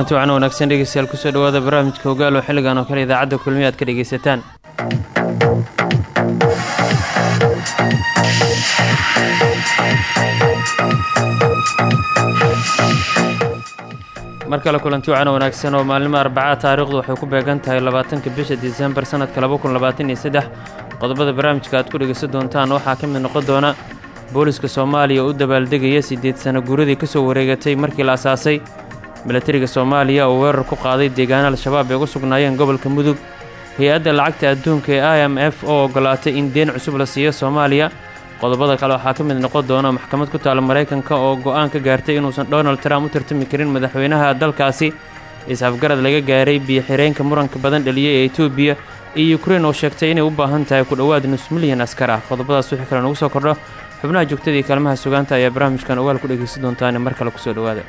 kulanti wacan wanaagsan dhegeystayaal ku soo dhawaada barnaamijka ogaal oo xilligan oo kale idaacadda kulmiya ka dhegaysataan. Mar kale kulanti wacan wanaagsan oo maalnimo arbacaa taariikhdu waxay ku beegan tahay labaatanka bisha disembar sanadka laba kun labaatan iyo saddex. Qodobada barnaamijka aad ku dhegaysan doontaan waxaa ka mid noqon doona booliska soomaaliya oo u dabaaldegaya siddeed sano guuradii ka soo wareegatay markii la asaasay milatariga soomaaliya oo weerar ku qaaday deegaana al-shabaab ay ugu sugnaayeen gobolka mudug. Hay'adda lacagta adduunka ee i m f oo ogolaatay in deen cusub la siiyo soomaaliya. Qodobada kale waxaa ka mid noqon doona maxkamad ku taala maraykanka oo go'aan ka gaartay inuusan donald trump u tartami karin madaxweynaha dalkaasi. Is-afgarad laga gaaray biyo-xireenka muranka badan dhaliyay ee etoobiya iyo ukrein oo sheegtay inay u baahan tahay ku dhowaad nus milyan askar ah. Qodobadaas wixii kale nagu soo kordho xubnaha joogtada iyo kaalmaha sugaanta ayaa barnaamijkan ogaal ku dhegaysan doontaane mar kale ku soo dhowaada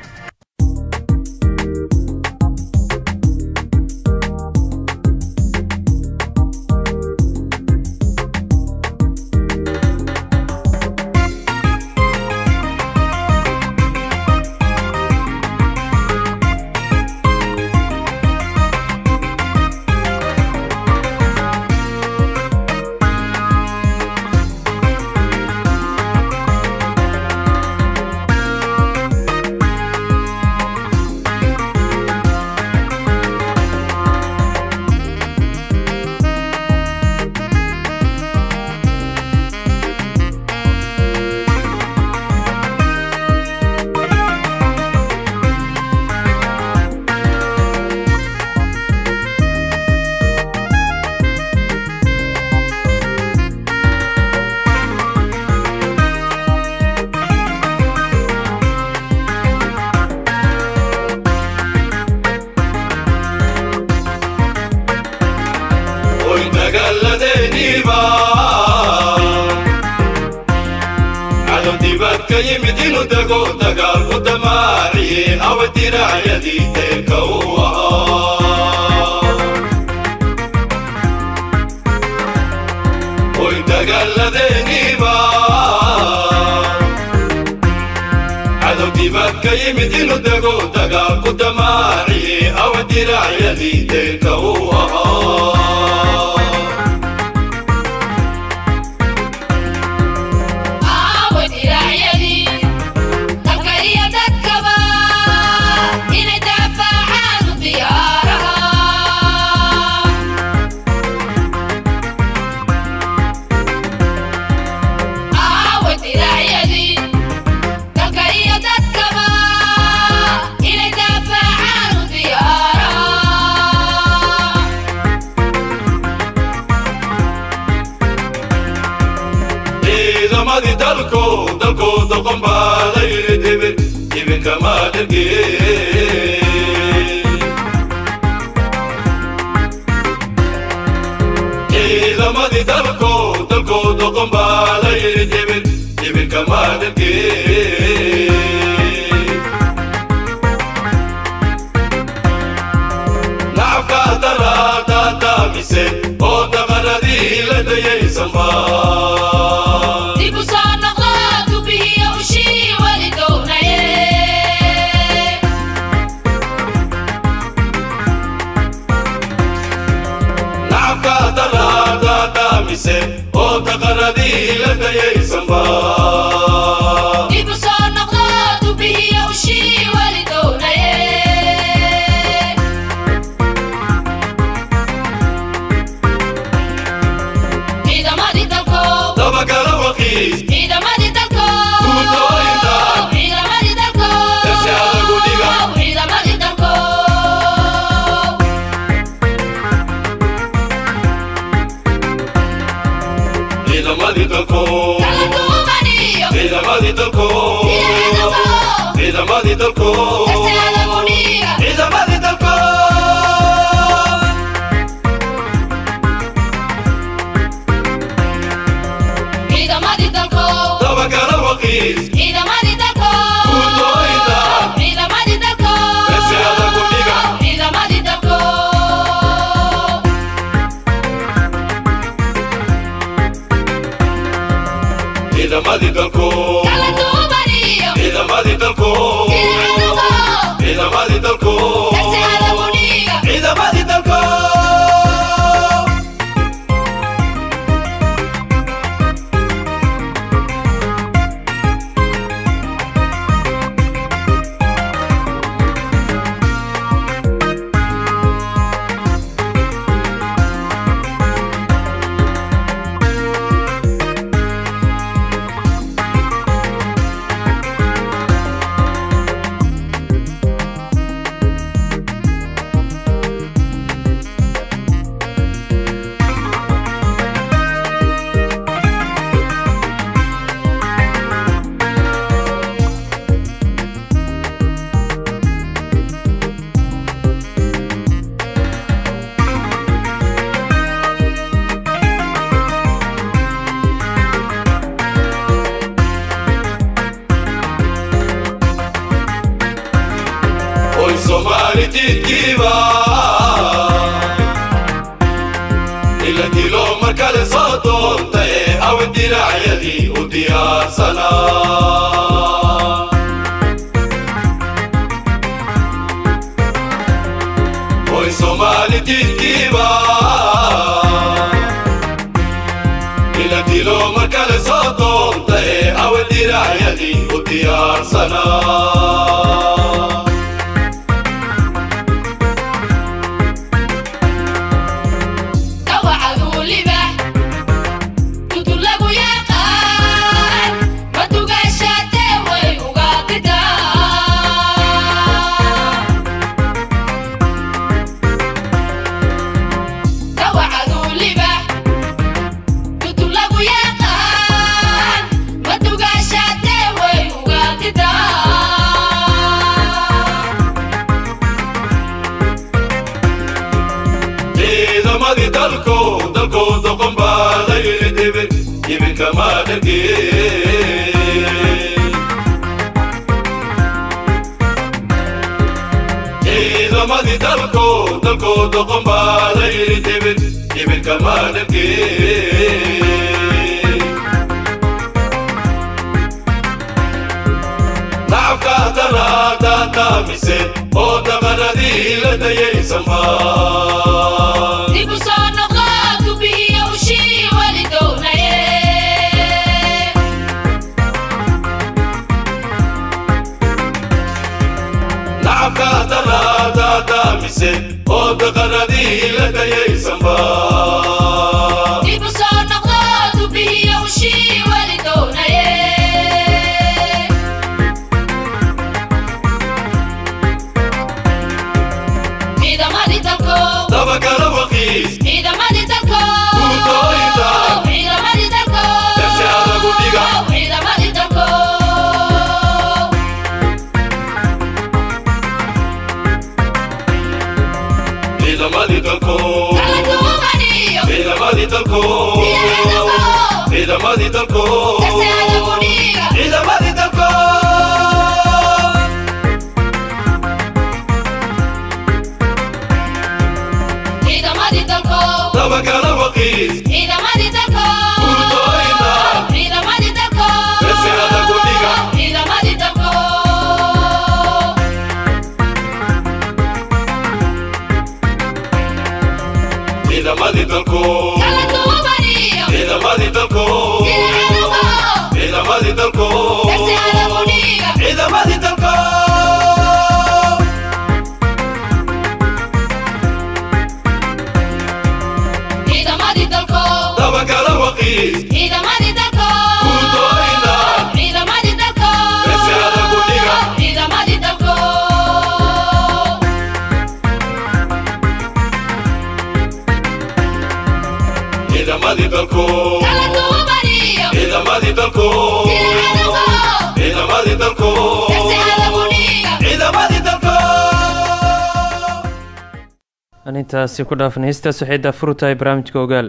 intaasi ku dhaafnay heestaas waxay daafuru tahay barnaamijka ogaal.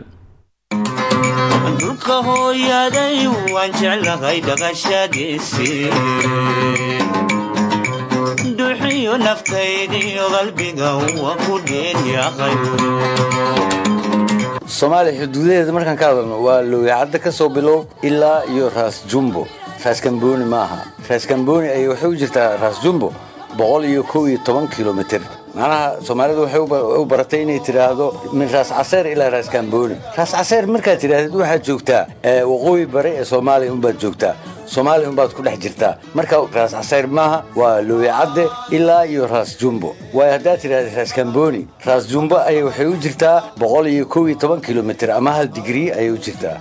Dhulka hooyaday waan jeclahay dhaqashadiisii duxiyo naftaydiyo qalbiga waa ku dheeryahay soomaaliya xuduudaheeda markaan ka hadalno waa lowyacadda ka soo bilow ilaa iyo raas jumbo. Raas kamboni maaha. Raas kamboni ay waxay u jirtaa raas jumbo boqol iyo kow iyo toban kilomitir macnaha soomaalidu waxay u ba- u baratay inay tidhaahdo min raas caseer ilaa raas kamboni raas caseer markaad tidhaahdid waxaad joogtaa waqooyi bare ee soomaaliya unbaad joogtaa. Soomaaliya unbaad ku dhex jirtaa. Marka raas caseer maaha waa lowyacadde ilaa iyo raas jumbo. Waayo haddaad tidhahda raas kamboni raas jumbo ayay waxay u jirtaa boqol iyo kow iyo toban kilomitir ama hal digrii ayay u jirtaa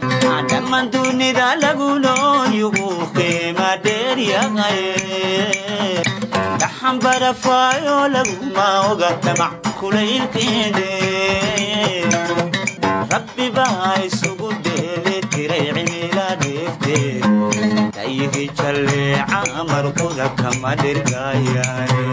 dhammaan dunida lagu noolyugu qiima dheeryahay dhaxan barafaayo laguma oga damac kulaylkeede rabbi baa isugu dheeli tiray cimila dheefteed dayigi jalleeca markuda kama dhirgayaane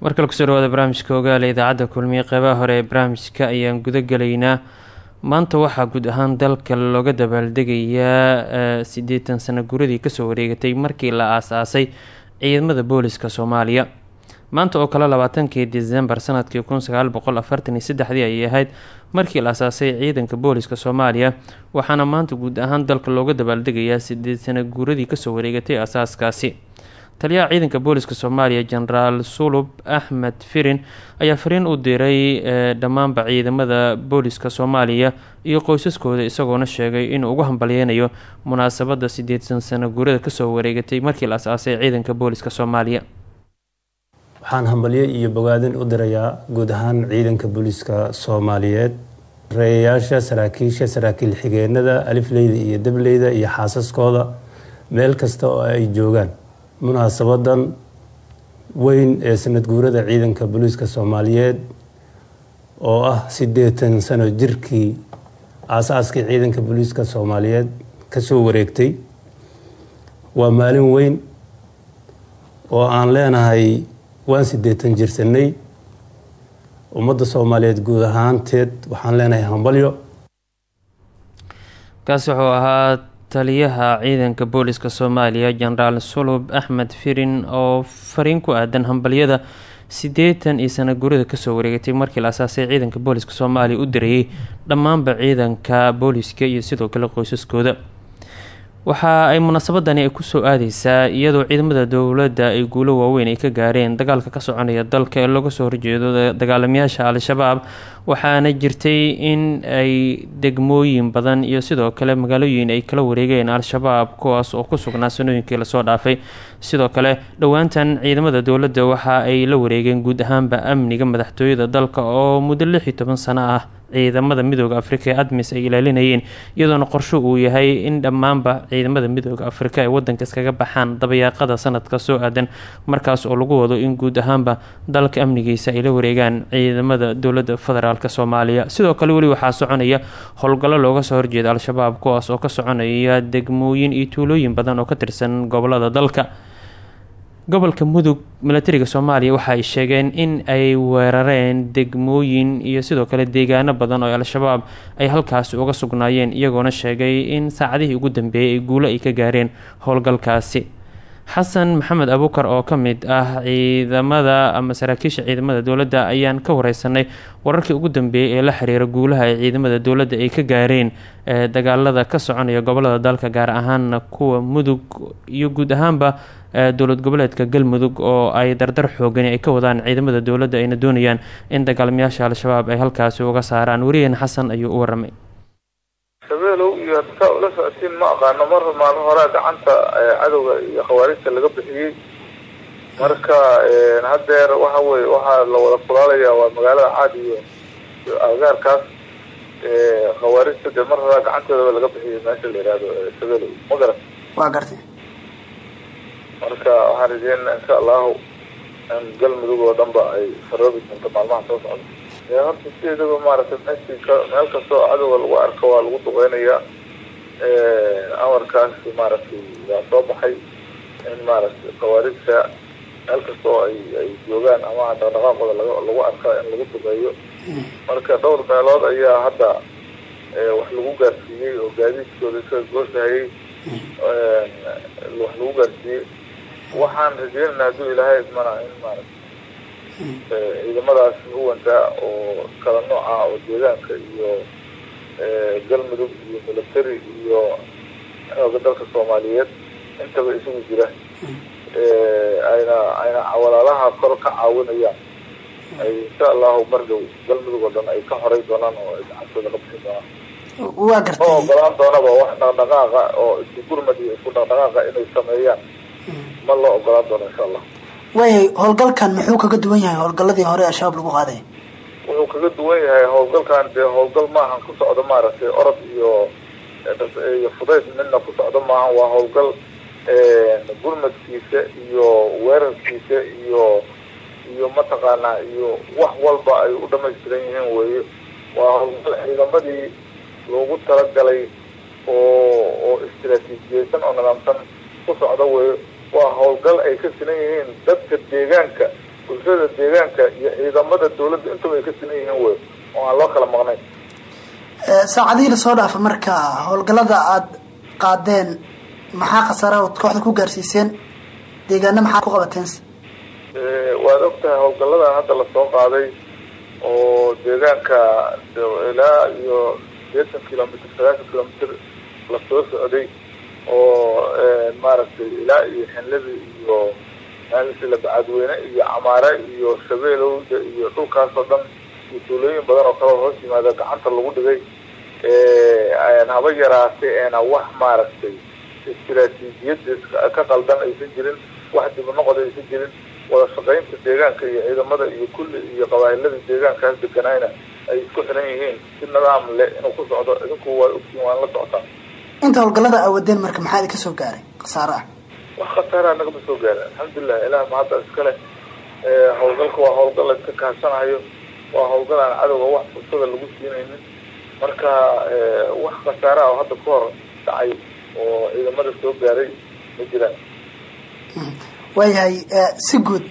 markale ku soo dhawaada barnaamijka ogaale idaacadda kulmiye qeybaha hore barnaamijka ayaan guda gelaynaa maanta waxaa guud ahaan dalka looga dabaaldegayaa siddeetan sano guradii ka soo wareegatay markii la aas-aasay ciidamada booliska soomaaliya. Maanta oo kale labaatankii disembar sannadkii kun sagaal boqol afartan iyo saddexdii ayay ahayd markii la asaasay ciidanka booliska soomaaliya. Waxaana maanta guud ahaan dalka looga dabaaldegayaa sideed sana guuradii ka soo wareegatay asaaskaasi taliyaha ciidanka booliska soomaaliya jenaraal sulub axmed firin ayaa fariin u diray dhammaanba ciidamada booliska soomaaliya iyo qoysaskooda isagoona sheegay inuu ugu hambalyeynayo munaasabada sideetan sano guurada ka soo wareegatay markii la asaasay ciidanka booliska soomaaliya. Waxaan hambalyo iyo bogaadin u dirayaa guud ahaan ciidanka booliiska soomaaliyeed reeyayaasha saraakiisha saraakiil xigeenada alifleyda iyo dableyda iyo xaasaskooda meel kasta oo ay joogaan munaasabadan weyn ee sanad guurada ciidanka booliiska soomaaliyeed oo ah siddeetan sano jirkii aasaaskii ciidanka booliiska soomaaliyeed ka soo wareegtay. Waa maalin weyn oo aan leenahay waan siddeetan jirsanay ummadda soomaaliyeed guud ahaanteed waxaan leenahay hambalyo. Kaasi wuxuu ahaa taliyaha ciidanka booliska soomaaliya jenaraal sulub axmed firin oo fariin ku aadan hambalyada siddeetan iyo sana gurida ka soo wareegatay markii la asaasay ciidanka booliska soomaaliya u dirayay dhammaanba ciidanka booliska iyo sidoo kale qoysaskooda waxa ay munaasabadani ay ku soo aadeysaa iyadoo ciidamada dowladda ay guulo waaweyn ay ka gaareen dagaalka ka soconaya dalka ee looga soo horjeedo dagaalamayaasha al-shabaab. Waxaana jirtay in ay degmooyin badan iyo sidoo kale magaalooyin ay kala wareegeen al-shabaab kuwaas oo ku sugnaa sanooyinkii la soo dhaafay. Sidoo kale dhowaantan ciidamada dowladda waxa ay la wareegeen guud ahaanba amniga madaxtooyada dalka oo muddo lix iyo toban sano ah ciidamada midooda afrika ee admis ay ilaalinayeen iyadoona qorsho uu yahay in dhammaanba ciidamada midooda afrika ay wadanka iskaga baxaan dabayaaqada sanadka soo aadan. Markaas oo lagu wado in guud ahaanba dalka amnigiisa ay la wareegaan ciidamada dowladda federaalk soomaaliya. Sidoo kale weli waxaa soconaya howlgallo looga soo horjeeda al-shabaab kuwaas oo ka soconaya degmooyin iyo tuulooyin badan oo ka tirsan gobollada dalka gobolka mudug milatariga soomaaliya waxa ay sheegeen in ay weerareen degmooyin iyo sidoo kale deegaano badan oo al-shabaab ay halkaasi uga sugnaayeen iyagoona sheegay in saacadihii ugu dambeeyay ay guulo ay ka gaareen howlgalkaasi. Xasan maxamed abuukar oo ka mid ah ciidamada ama saraakiisha ciidamada dowladda ayaan ka wareysanay wararkii ugu dambeeyay ee la xiriira guulaha ay ciidamada dowladda ay ka gaareen dagaalada ka soconaya gobollada dalka gaar ahaana kuwa mudug iyo guud ahaanba dowlad goboleedka galmudug oo ay dardar xoogani ay ka wadaan ciidamada dowladda ayna doonayaan in dagaalamayaasha al-shabaab ay halkaasi uga saaraan. Weriyan xasan ayuu u waramay shabeelow iyo dadka ula socotiin ma aqaano. Mar maalin horea gacanta cadowga iyo khawaarijta laga bixiyey. Marka haddeer waxa weye waxaa la wada kulaalayaa waa magaalada caad iyo agaarkaas khawaarijta dee mar horea gacantoodaba laga bixiyey meesha la yihahdo shabeelow. Ma garat waa gartay marka waxaan rajeynaa insha allahu galmudug oo dhan ba ay faroobi doonto maalmaha soo socda. Horta sideedaba maaragtay ka meel kastoo cadowga lagu arko waa lagu duqeynayaa amarkaas maaragtay waa soo baxay in maaragtay khawaarijta meel kasta oo ay ay joogaan ama dhaqdhaqaaqooda laga lagu arka in lagu duqeeyo marka dhowr meelood ayaa hadda wax lagu gaarsiiyey oo gaadiidkooda iska goosahayay. Wax lagu gaarsiiyey waxaan rajeynayna hadduu ilaahay idmana in maaragta ciidamadaas huwanka oo kala nooca oo deegaanka iyo galmudug iyo military iyo xooga dalka soomaaliyeed intaba isugu jira. Ayna ayna walaalaha kor ka caawinayaan. Ay insha allahu mardhow galmudug oo dhan ay ka horay doonaan oo ay gacantooda ka bixi doonaan. Waa gartay. Ogolaan doonaba wax dhaqdhaqaaqa oo isku gurmad iyo isku dhaqdhaqaaqa inay sameeyaan ma loo ogolaan doono insha allah. Waayahay howlgalkan muxuu kaga duwan yahay? Howlgaladii hore al-shabaab lagu qaaday? Wuxuu kaga duwan yahay? Howlgalkan dee howlgal maahan ku socdo maaragtay orod iyo iyo fudayd midna ku socdo maahan waa howlgal gurmadkiisa iyo weerarkiisa iyo iyo mataqaanaa iyo wax walba ay u dhamaystiran yihiin weeye. Waa howlgal ciidamadii loogu talagalay oo oo istiraatiijiyeysan oo nidaamsan ku socda weeye waa howlgal ay ka sinan yihiin dadka deegaanka bulshada deegaanka iyo ciidamada dawladda intaba ay ka sinan yihiin wey oo aan loo kala maqnayn saacadihii la soo dhaafa marka howlgallada aada qaadeen maxaa khasaara ood kooxda ku gaarsiiseen? Deegaana maxaa ku qabateense waad og tahay howlgalladan hadda la soo qaaday oo deegaanka ilaa iyo sideetan kilomitr sagaashan kilomitr la soo socday oo maaragtay ilaa iyo xinladii iyo maalisila bacadweyne iyo camaare iyo shabeelowda iyo dhulkaasoo dhan iyo tuulooyin badan oo kale hoos yimaada gacanta lagu dhigay haba yaraatay eena wax maaragtay istiraatiijiyad ka qaldan aysan jirin wax dibnoqod aysan jirin wada shaqaynta deegaanka iyo ciidamada iyo kulli iyo qabaa'ilada deegaankaas deganayna ay isku xiran yihiin. Si nidaam leh inuu ku socdo idinku waa ogtiin waan la socotaa inta howlgallada aawadeen marka maxaa idinka soo gaaray khasaare ah? Wax khasaaraha nagama soo gaarin. Alxamdulilah ilaah mahadda iskale howlgalka waa howlgal la iska kaashanayo waa howlgal aan cadowga wax fursada lagu siinaynin. Marka wax khasaaraha oo hadda ka hor dhacay oo ciidamada soo gaaray ma jiraan. Waayahay si guud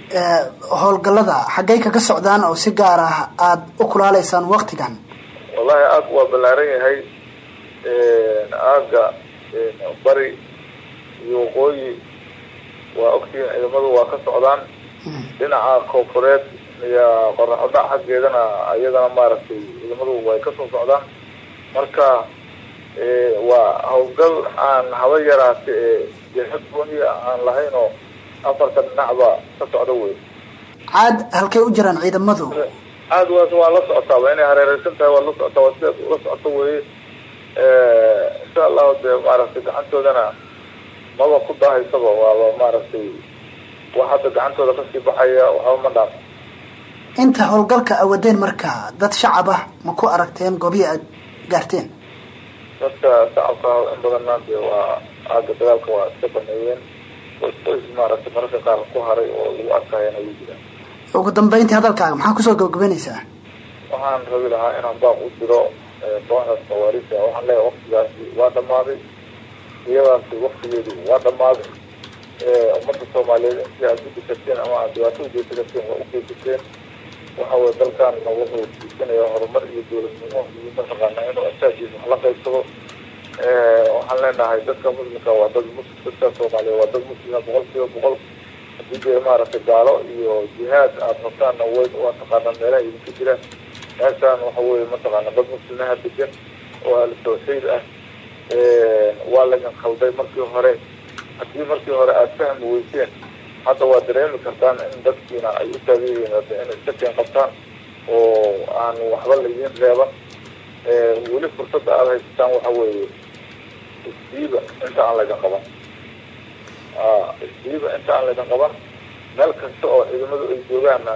howlgallada xaggay kaga socdaan oo si gaar ah aada u kulaaleysaan waktigan wallahi aag waa ballaaran yahay aaga bari iyo waqooyi. Waa ogtihiin ciidamadu waa ka socdaan. Dhinaca koonfureed iyo qoraxodhac xaggeedana iyadana maaragtay ciidamadu way ka soo socdaan. Marka waa howlgal aan haba yaraata ee jeexad gooniya aan lahayn oo afarta dhinacba ka socda wey caad halkay u jiraan ciidamadu? Aad waas waa la socotaa waa inay hareereysan tahay waa la socotaa waa sidaad ula socoto weye insha allahu dee maaragtay gacantoodana maba ku daahaysaba waaba maaragtay wax hadda gacantooda ka sii baxaya waxba ma dhaaf. Inta howlgalka awadeen marka dad shacab ah ma ku aragteen goobihii aad gaarteen? Dadka shacabka in badanna dee waa aaga dagaalka waa iska baneeyeen. Qoys maaragtay mararka qaar ku haray oo lagu arkayana way jiraan ugu dambeyntii hadalkaaga maxaa ku soo gabagabanaysaa waxaan rabi lahaa inaan baaq u diro kooxdaas khawaarija waxaan leeyahay waktigaasi waa dhamaaday iyadaasi waktigeedu waa dhamaaday ummadda soomaaliyeed intii aad u dikateen ama aad dhibaato ugeysateen waa ugeysateen waxa weye dalkan wuxuu diisanaya horumar iyo dowladnimo iyo mataqaana inuu asaagiisa wax la qaybsado. Waxaan leenahay dadka muslimka waa dad mus dadka soomaaliya waa dad muslima boqol kiiba boqol. Hadii dee maaragtay gaalo iyo jihaad aada rabtaanna way waa taqaanaa meelaha idinka jiraan meeshaan waxa weye mataqaana dad muslimaha degan oo ahlu tawxiid ah waa laydin khalday markii hore. Haddii markii hore aada fahmi weyseen hadda waa dareemi kartaan in dadkiina ay u taagan yihiin inay iska qabtaan oo aan waxba laydin reeban. Weli fursadda aada haysataan waxa weeye isdiiba inta aan laydin qaban. Isdiiba inta aan laydin qaban meel kasta oo ciidamadu ay joogaanna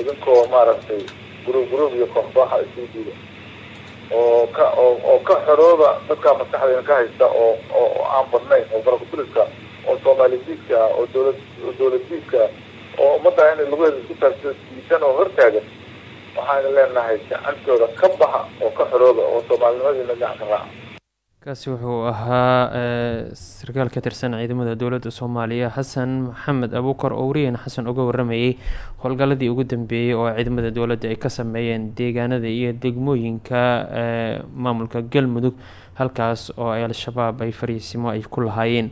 idinkoo maaragtay gurub gurub iyo kooxkooxa isuu diiba oo ka oo oo ka xorooba dadkaa maskaxdeena ka haysta oo oo aan badnayn oo barakutuliska oo soomaali diidka ah oo dowlad dowlad diidka oo ummadda inay lugaheeda isku taagto diisan oo hortaagan waxaan leenahay gacantooda ka baxa oo ka xorooba oo soomaalinimadiina gacanka raaca kaasi wuxuu ahaa sarkaal ka tirsan ciidamada dowladda soomaaliya xasan maxamed abuukar oo wariyeen xasan uga waramayay howlgalladii ugu dambeeyey oo ciidamada dowladda ay ka sameeyeen deegaanada iyo degmooyinka maamulka galmudug halkaas oo ay al-shabaab ay fariisimo ay ku lahaayeen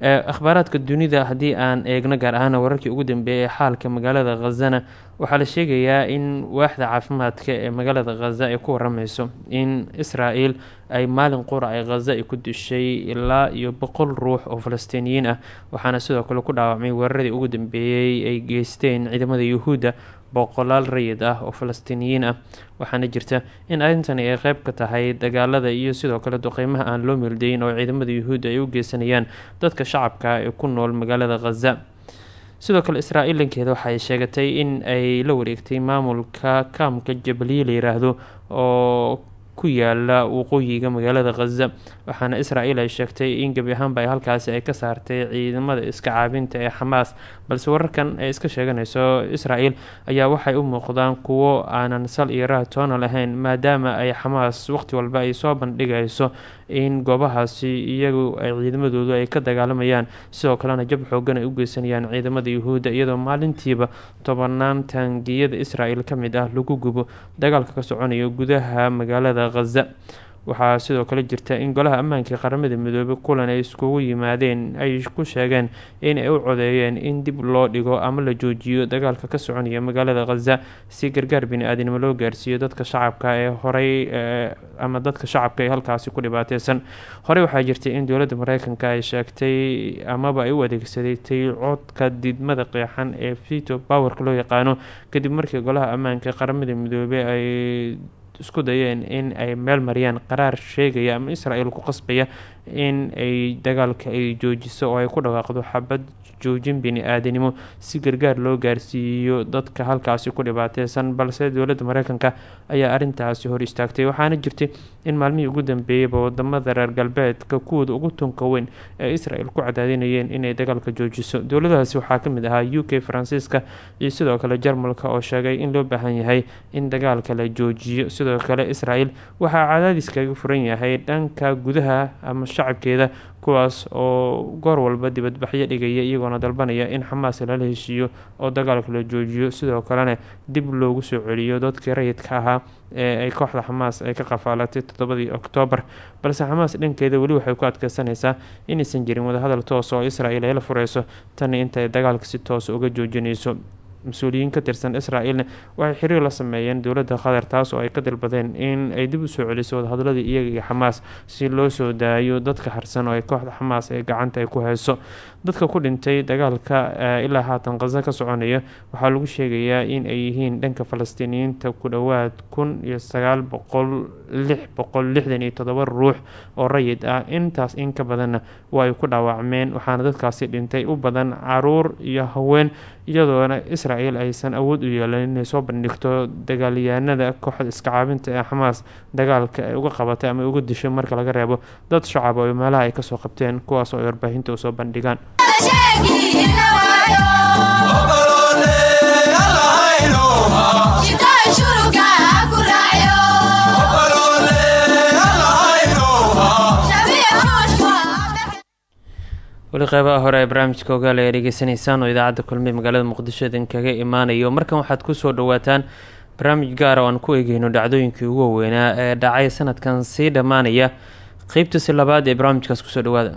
akhbaaraadka dunida haddii aan eegno gaar ahaana wararkii ugu dambeeyay xaalka magaalada khazana waxaa la sheegayaa in waaxda caafimaadka ee magaalada khaza ay ku warameyso in israa'el ay maalin qura ay khaza ay ku dishay ilaa iyo boqol ruux oo falastiiniyiin ah. Waxaana sidoo kale ku dhaawacmay weeraradii ugu dambeeyey ay geysteen ciidamada yuhuudda boqolaal rayid ah oo falastiiniyiin ah waxaana jirta in arrintani ay qeyb ka tahay dagaalada iyo sidoo kale duqeymaha aan loo meeldayin oo ciidamada yuhuudda ay u geysanayaan dadka shacabka ee ku nool magaalada khaza sidoo kale israa'el dhankeeda waxaay sheegatay in ay la wareegtay maamulka kaamka jabaliye la yiraahdo oo ku yaalla waqooyiga magaalada khaza waxaana israel ay sheegtay in gebi ahaanba ay halkaasi ay ka saartay ciidamada iska caabinta ee xamaas balse wararkan ay iska sheeganayso israel ayaa waxay u muuqdaan kuwo aanan sal iyo raha toona lahayn maadaama ay xamaas waqti walba ay soo bandhigayso in goobahaasi iyagu ay ciidamadoodu ay ka dagaalamayaan. Sidoo kalena jab xoogan ay u geysanayaan ciidamada yuhuudda iyadoo maalintiiba tobanaan taangiyada israel ka mid ah lagu gubo dagaalka ka soconayo gudaha magaalada khaza waxaa sidoo kale jirta in golaha ammaanka qaramada midoobay kulan ay iskugu yimaadeen ay ku sheegeen in ay u codeeyeen in dib loo dhigo ama la joojiyo dagaalka ka soconaya magaalada khaza si gargaar bini-aadinimo loo gaarsiiyo dadka shacabka ee horey ama dadka shacabka ee halkaasi ku dhibaateysan horey waxaa jirtay in dowladda mareykanka ay sheegtay amaba ay u adeegsadatay codka didmada qeexan ee vito powerka loo yaqaano. Kadib markii golaha ammaanka qaramada midoobey ay isku dayeen in ay meel mariyaan qaraar sheegaya ama israel ku qasbaya in ay dagaalka ay joojiso oo ay ku dhawaaqdo xabad joojin bini-aadanimo si gargaar loo gaarsiiyo dadka halkaasi ku dhibaateysan balse dowladda mareykanka ayaa arintaasi hor istaagtay. Waxaana jirtay in maalmihii ugu dambeeyeyba waddamada reer galbeedka kuwooda ugu tunka weyn ee israel ku cadaadinayeen inay dagaalka joojiso. Dowladahaasi waxaa ka mid ahaa u k faransiiska iyo sidoo kale jarmalka oo sheegay in loo baahan yahay in dagaalka la joojiyo. Sidoo kale israel waxaa cadaadis kaga furan yahay dhanka gudaha ama shacabkeeda kuwaas oo goor walba dibadbaxyo dhigaya iyagoona dalbanaya in xamaas lala heshiiyo oo dagaalka la joojiyo. Sidoo kalena dib loogu soo celiyo dadkii rayidka ahaa ee ay kooxda xamaas ay ka qafaalatay toddobadii oktoobar balse xamaas dhankeeda weli waxay ku adkeysanaysaa inaysan jirin wadahadal toos oo israel ay la fureyso. Tani intay dagaalka si toosa uga joojinayso mas'uuliyiin ka tirsan israel-na waxay xiriir la sameeyeen dowladda qatar taas oo ay ka dalbadeen in ay dib u soo celiso wadahadladii iyaga iyo xamaas si loo soo daayo dadka harsan oo ay kooxda xamaas ee gacanta ay ku hayso. Dadka ku dhintay dagaalka ilaa haatan khaza ka soconaya waxaa lagu sheegayaa in ay yihiin dhanka falastiiniyiinta ku dhowaad kun iyo sagaal boqol lix boqol ruux oo rayid ah. Intaas in ka badanna waa ay ku dhaawacmeen waxaana dadkaasi dhintay u badan carruur iyo haween iyadoona israel aysan awood u yeelan inay soo bandhigto dagaalyahanada kooxda iska caabinta ee xamaas dagaalka ay uga qabatay ama uga disho marka laga reebo dad shacab oo meelaha ay ka soo qabteen kuwaas oo ay warbaahinta u soo bandhigaan weli qeybaha hore ee barnaamijka ogaal ayaa dhegeysanaysaan oo idaacadda kulmay magaalada muqdisho idinkaga imaanayo. Markan waxaad ku soo dhawaataan barnaamij gaara oo aan ku eegeyno dhacdooyinkii ugu waaweynaa ee dhacay sanadkan sii dhammaanaya. Qeybtiisi labaad ee barnaamijkaas ku soo dhawaada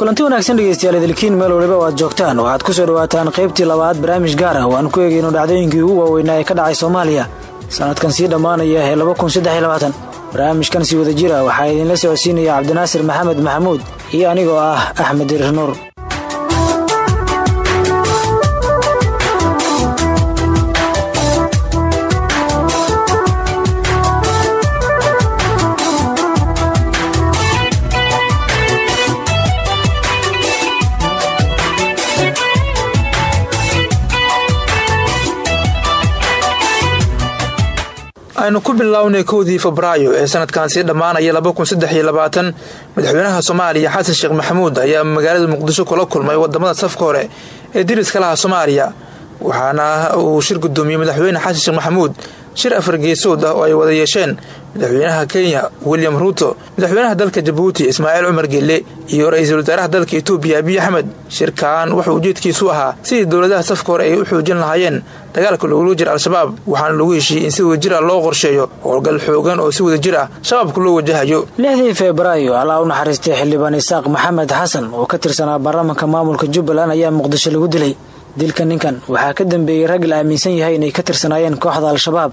kulanti wanaagsan dhegeystayaal idilkiin meel waliba o aad joogtaan. Waxaad ku soo dhawaataan qaybtii labaad barnaamij gaar ah. Oo aan ku eegayno dhacdooyinkii ugu waaweynaa ee ka dhacay soomaaliya. Sanadkan sii dhammaanaya ee barnaamijkan sii wada jira waxaa idinla socodsiinaya cabdinaasir maxamed maxamuud iyo anigoo ah axmed dirir nuur aynu ku bilownay kowdii febraayo ee sanadkan sii dhammaanaya madaxweynaha soomaaliya xasan sheekh maxamuud ayaa magaalada muqdisho kula kulmay waddamada safka hore ee diriska laha soomaaliya waxaana uu shir gudoomiyey madaxweyne xasan sheekh maxamuud. Shir afar geesood ah oo ay wada yeesheen madaxweynaha kenya william ruuto madaxweynaha dalka jabuuti ismaaciil cumar gelle iyo ra'iisul wasaaraha dalka etoobiya abiy axmed. Shirkan wuxuu ujeedkiisu ahaa sidii dowladaha safka hore ay u xoojin lahaayeen dagaalka lagula jira al-shabaab waxaana lagu heshiiyey in si wadajir ah loo qorsheeyo howlgal xoogan oo si wadajir ah shabaabka loo wajahayo. Lixdii febraayo allaa u naxariistay xildhibaan isaaq maxamed xasan oo ka tirsanaa baarlamaanka maamulka jubbaland ayaa muqdisho lagu dilay. Dilka ninkan waxaa ka dambeeyey rag la aaminsan yahay inay ka tirsanaayeen kooxda al-shabaab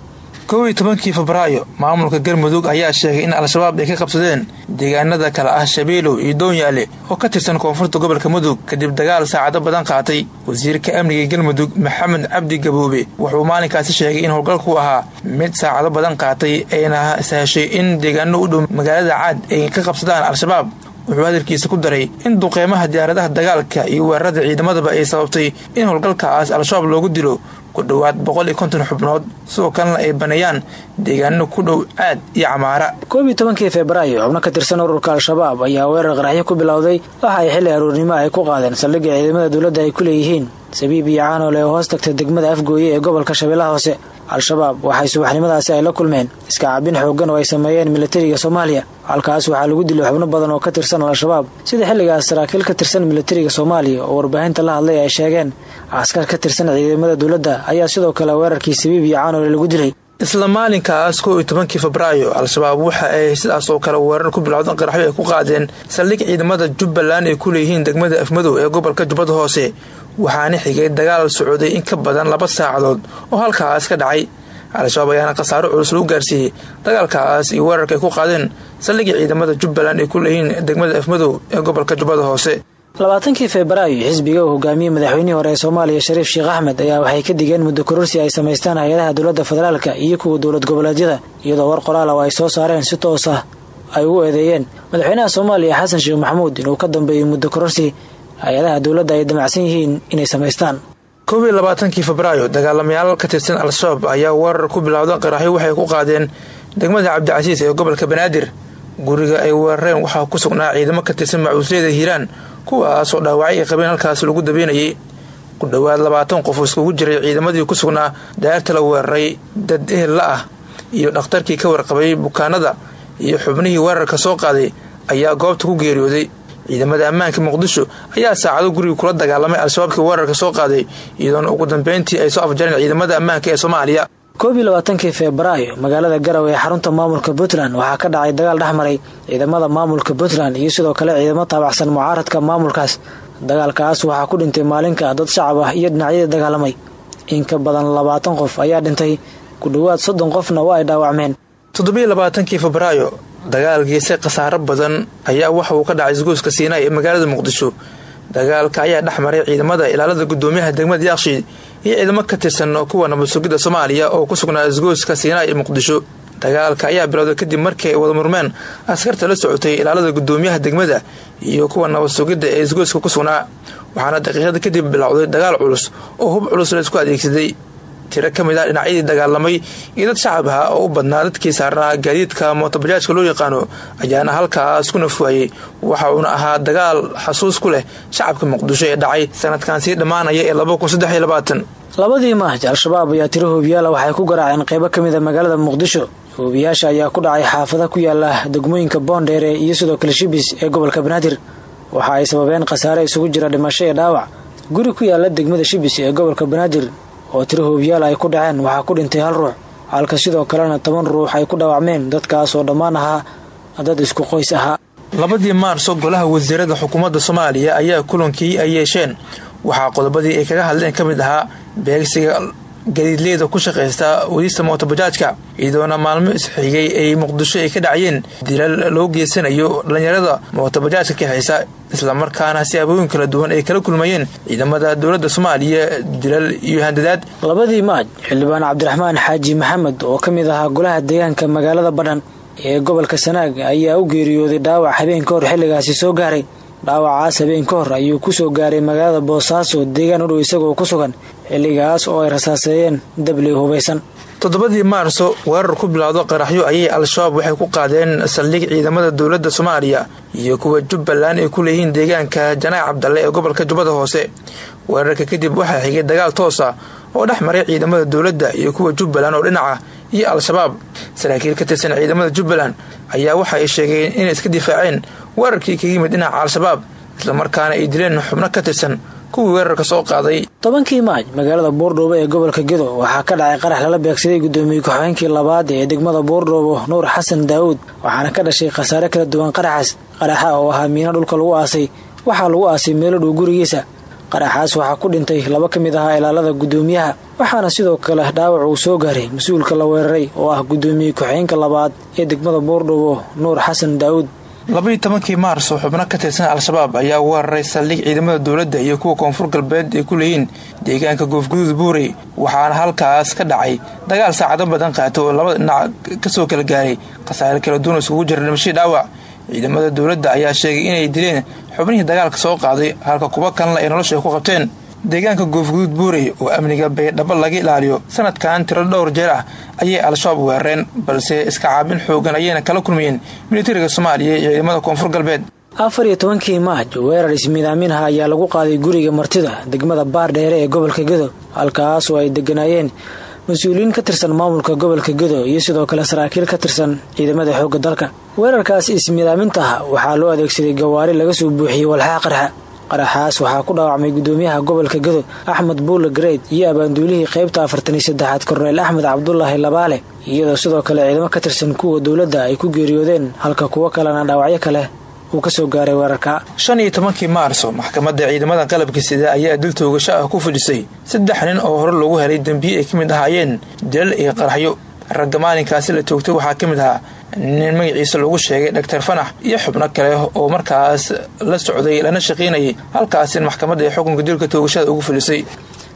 kow iyo tobankii febraayo maamulka galmudug ayaa sheegay in al-shabaab ay ka qabsadeen deegaanada kale ah shabeelow iyo doonyaale oo ka tirsan koonfurta gobolka mudug kadib dagaal saacado badan qaatay. Wasiirka amniga galmudug maxamed cabdi gaboobe wuxuu maalinkaasi sheegay in howlgalku ahaa mid saacado badan qaatay ayna sahashay in deegaano u dhow magaalada caad ay ka qabsadaan al-shabaab. Wuxuu hadalkiisa ku daray in duqeymaha diyaaradaha dagaalka iyo weerarada ciidamadaba ay sababtay in howlgalkaas al-shabaab loogu dilo ku dhowaad boqol iyo konton xubnood sidoo kalena ay baneeyaan deegaano ku dhow caad iyo camaara. Koob iyo tobankii febraayo xubno ka tirsan ururka al-shabaab ayaa weerar qaraxyo ku bilowday waxa ay xilli aroornimo ay ku qaadeen saldhigga ciidamada dowladda ay ku leeyihiin. Sabiib iyo caanole oo hoos tagta degmada afgooye ee gobolka shabeellaha hoose al-shabaab waxay subaxnimadaasi ay la kulmeen iskacaabin xooggan oo ay sameeyeen militariga soomaaliya. Halkaas waxaa lagu dilay xubno badan oo ka tirsan al-shabaab sida xilligaas saraakiil ka tirsan militariga soomaaliya oo warbaahinta la hadlay ay sheegeen. Askar ka tirsan ciidamada dowladda ayaa sidoo kale weerarkii sabiib iyo caanole lagu dilay. Isla maalinkaas kow iyo tobankii febraayo al-shabaab waxa ay sidaas oo kale weerar ku bilowdan qaraxyo ay ku qaadeen saldhig ciidamada jubbaland ay ku leeyihiin degmada afmadow ee gobolka jubbada hoose waxaana xigay dagaal socday in ka badan laba saacadood oo halkaas ka dhacay. Al-shabaab ayaana khasaaro culus lagu gaarsiiyey dagaalkaas iyo weerarka ay ku qaadeen saldhigii ciidamada jubbaland ay ku leeyihiin degmada afmadow ee gobolka jubbada hoose. Labaatankii febraayo xisbiga uu hogaamiyey madaxweynihii hore ee soomaaliya shariif sheekh axmed ayaa waxay ka digeen muddo kororsi ay samaystaan hay'adaha dowladda federaalka iyo kuwa dowlad goboleedyada iyadoo war qoraal oo ay soo saareen si toos ah ay ugu eedeeyeen. Madaxweynaha soomaaliya xasan sheekh maxamuud inuu ka dambeeyey muddo kororsi hay'adaha dowladda ay damacsan yihiin inay samaystaan. Koob iyo labaatankii febraayo dagaalamayaal ka tirsan al-shabaab ayaa weerar ku bilowda qaraxyo waxay ku qaadeen degmada cabdicasiis ee gobolka banaadir. Guriga ay weerareen waxaa ku sugnaa ciidamo ka tirsan macuusleyda hiiraan kuwaasoo dhaawacay ay qabeen halkaas lagu dabeynayay. Ku dhowaad labaatan qof oo iskugu jiray ciidamadii ku sugnaa daarta la weeraray dad ehel la ah iyo dhakhtarkii ka warqabay bukaanada iyo xubnihii weerarka soo qaaday ayaa goobta ku geeriyooday ciidamada ammaanka muqdisho ayaa saacado guriga kula dagaalamay al-shabaabkii weerarka soo qaaday iyadoona ugu dambeyntii ay soo afjareen ciidamada ammaanka ee soomaaliya. Koob iyo labaatankii febraayo magaalada garow ee xarunta maamulka puntland waxaa ka dhacay dagaal dhexmaray ciidamada maamulka puntland iyo sidoo kale ciidamo taabacsan mucaaradka maamulkaas. Dagaalkaas waxaa ku dhintay maalinka dad shacab ah iyo dhinacyadii dagaalamay. In ka badan labaatan qof ayaa dhintay ku dhowaad soddon qofna waa ay dhaawacmeen dagaal geesay khasaaro badan ayaa waxa uu ka dhacay isgoyska siinaay ee magaalada muqdisho. Dagaalka ayaa dhex maray ciidamada ilaalada gudoomiyaha degmada yaaqshiid iyo ciidamo ka tirsan kuwa nabad sugidda soomaaliya oo ku sugnaa isgoyska siinaay ee muqdisho. Dagaalka ayaa bilowday kadib markii ay wada murmeen askarta la socotay ilaalada gudoomiyaha degmada iyo kuwa nabad sugidda ee isgoyska ku sugnaa waxaana daqiiqada kadib bilowday dagaal culus oo hub culus la isku adeegsaday tiro ka mid ah dhinacyadii dagaalamay iyo dad shacab ah oo u badnaa dadkii saarnaa gaadiidka mootobajaajka loo yaqaano. Ayaana halkaas ku nafwaayey waxa uuna ahaa dagaal xasuus ku leh shacabka muqdisho ee dhacay sanadkan sii dhammaanaya ee labadii maaj al-shabaab ayaa tiro hoobiyaala waxay ku garaaceen qeybo ka mid a magaalada muqdisho. Hoobiyaasha ayaa ku dhacay xaafada ku yaalla degmooyinka boondheere iyo sidoo kale shibis ee gobolka banaadir. Waxa ay sababeen khasaare isugu jira dhimasho ee dhaawac. Guri ku yaalla degmada shibis ee gobolka banaadir oo tiro hoobiyaal ay ku dhaceen waxaa ku dhintay hal ruux. Halka sidoo kalena toban ruux ay ku dhaawacmeen dadkaas oo dhammaan ahaa dad isku qoys ahaa labadii maarso golaha wasiirada xukuumadda soomaaliya ayaa kulankii ay yeesheen. Waxaa qodobadii ay kaga hadleen ka mid ahaa beegsiga gadiidleyda ku shaqaysta wadista mootobajaajka iyadoona maalmo isxigay ay muqdisho ay ka dhacayeen. Dilal loo geysanayo dhallinyarada mootobajaajka kaxaysa islamarkaana siyaabooyin kala duwan ay kala kulmayeen. Ciidamada dowladda soomaaliya dilal iyo handadaad. Labadii maaj xildhibaan cabdiraxmaan xaaji maxamed oo ka mid ahaa golaha deegaanka magaalada badhan ee gobolka sanaag ayaa u geeriyooday dhaawac habeen ka hor xilligaasi soo gaaray. Dhaawacaas habeen ka hor ayuu ku soo gaaray magaalada boosaaso deegaan u dhow isagoo ku sugan xilligaas oo ay rasaaseeyeen dabley hubaysan toddobadii maarso weerar ku bilowdo qaraxyo ayay al-shabaab waxay ku qaadeen saldhig ciidamada dowladda soomaaliya iyo kuwa jubbaland ay ku leeyihiin deegaanka janaac cabdalle ee gobolka jubbada hoose. Weerarka kadib waxaa xigay dagaal toosa oo dhex maray ciidamada dowladda iyo kuwa jubbaland oo dhinaca iyo al-shabaab. Saraakiil ka tirsan ciidamada jubbaland ayaa waxa ay sheegeen inay iska difaaceen weerarkii kaga yimid dhinaca al-shabaab islamarkaana ay dileen xubno ka tirsan kuwii weerarka soo qaaday. Tobankii maaj magaalada boordhoobo ee gobolka gedo waxaa ka dhacay qarax lala beegsaday gudoomiye ku-xigeenkii labaad ee degmada boordhoobo nuur xasan daawuud waxaana ka dhashay khasaare kala duwan qaraxaas qaraxa oo ahaa miino dhulka lagu aasay waxaa lagu aasay meelo dhow gurigiisa. Qaraxaas waxaa ku dhintay laba ka mid ahaa ilaalada guddoomiyaha waxaana sidoo kale dhaawac uu soo gaaray mas'uulka la weeraray oo ah guddoomiye ku-xigeenka labaad ee degmada buurdhubo nuur xasan daawud labaiyo tobankii maars oo xubno ka tirsan al-shabaab ayaa weeraray saldhig ciidamada dowladda iyo kuwa koonfur galbeed ay ku leeyihiin deegaanka goofguduud buurey waxaana halkaas ka dhacay dagaal saacado badan qaata oo labada dhinac ka soo kala gaaray. Khasaare kala duwan iskugu jira dhimashii dhaawac ciidamada dowladda ayaa sheegay inay dileen xubnihii dagaalka soo qaaday halka kuwa kalena ay nolosha ku qabteen deegaanka goofguduud buurey oo amniga baydhabo laga ilaaliyo sanadkan tiro dhowr jeer ah ayay al-shabaab weerareen balse iska caabin xoogan ayayna kala kulmayeen militariga soomaaliya iyo ciidamada koonfur galbeed. Afar iyo tobankii maaj weerar ismiidaaminha ayaa lagu qaaday guriga martida degmada baardheere ee gobolka gedo halkaas oo ay deganaayeen mas'uuliyiin ka tirsan maamulka gobolka gedo iyo sidoo kale saraakiil ka tirsan ciidamada xoogga dalka. Weerarkaas ismiidaamintaha waxaa loo adeegsaday gawaari laga soo buuxiyey walxaha qarxa qaraxaas waxaa ku dhaawacmay gudoomiyaha gobolka gedo axmed buule gareyd iyo abaanduulihii qaybta afartan iyo saddexaad korneyl axmed cabdulaahi labaale. Iyadoo sidoo kale ciidamo ka tirsan kuwa dowladda ay ku geeriyoodeen halka kuwo kalena dhaawacyo kale uu ka soo gaaray weerarka shan iyo tobankii maarso maxkamadda ciidamada qalabka sida ayaa dil toogasho ah ku fadhisay saddex nin oo hore loogu helay dembiye ay ka mid ahaayeen dilal iyo qaraxyo. Ragga maalinkaasi la toogtay waxaa ka mid ahaa nin magaciisa lagu sheegay dhaktar fanax iyo xubno kale oo markaas la socday lana shaqaynayay halkaasin maxkamadda ee xukunka dilka toogashada ugu fulisay.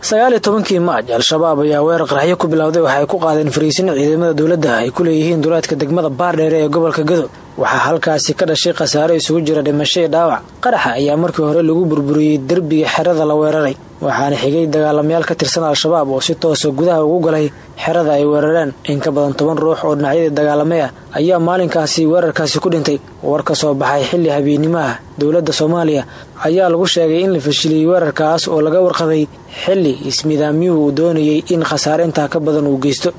Sagaal iyo tobankii maaj al-shabaab ayaa weerar qaraxyo ku bilowday waxa ay ku qaadeen fariisin ciidamada dowladda ay ku leeyihiin duleedka degmada baardheere ee gobolka gedo waxaa halkaasi ka dhashay khasaaro isugu jira dhimasho iyo dhaawac. Qaraxa ayaa markii hore lagu burburiyey derbiga xerada la weeraray waxaana xigay dagaalamayaal ka tirsan al-shabaab oo si toosa gudaha ugu galay xerada ay weerareen. In ka badan toban ruux oo dhinacyadii dagaalamay ah ayaa maalinkaasi weerarkaasi ku dhintay. War ka soo baxay xilli habeennimo ah dowladda soomaaliya ayaa lagu sheegay in la fashiliyey weerarkaas oo laga warqabay xilli ismidaamyuhu uu doonayay in khasaare intaa ka badan uu geysto.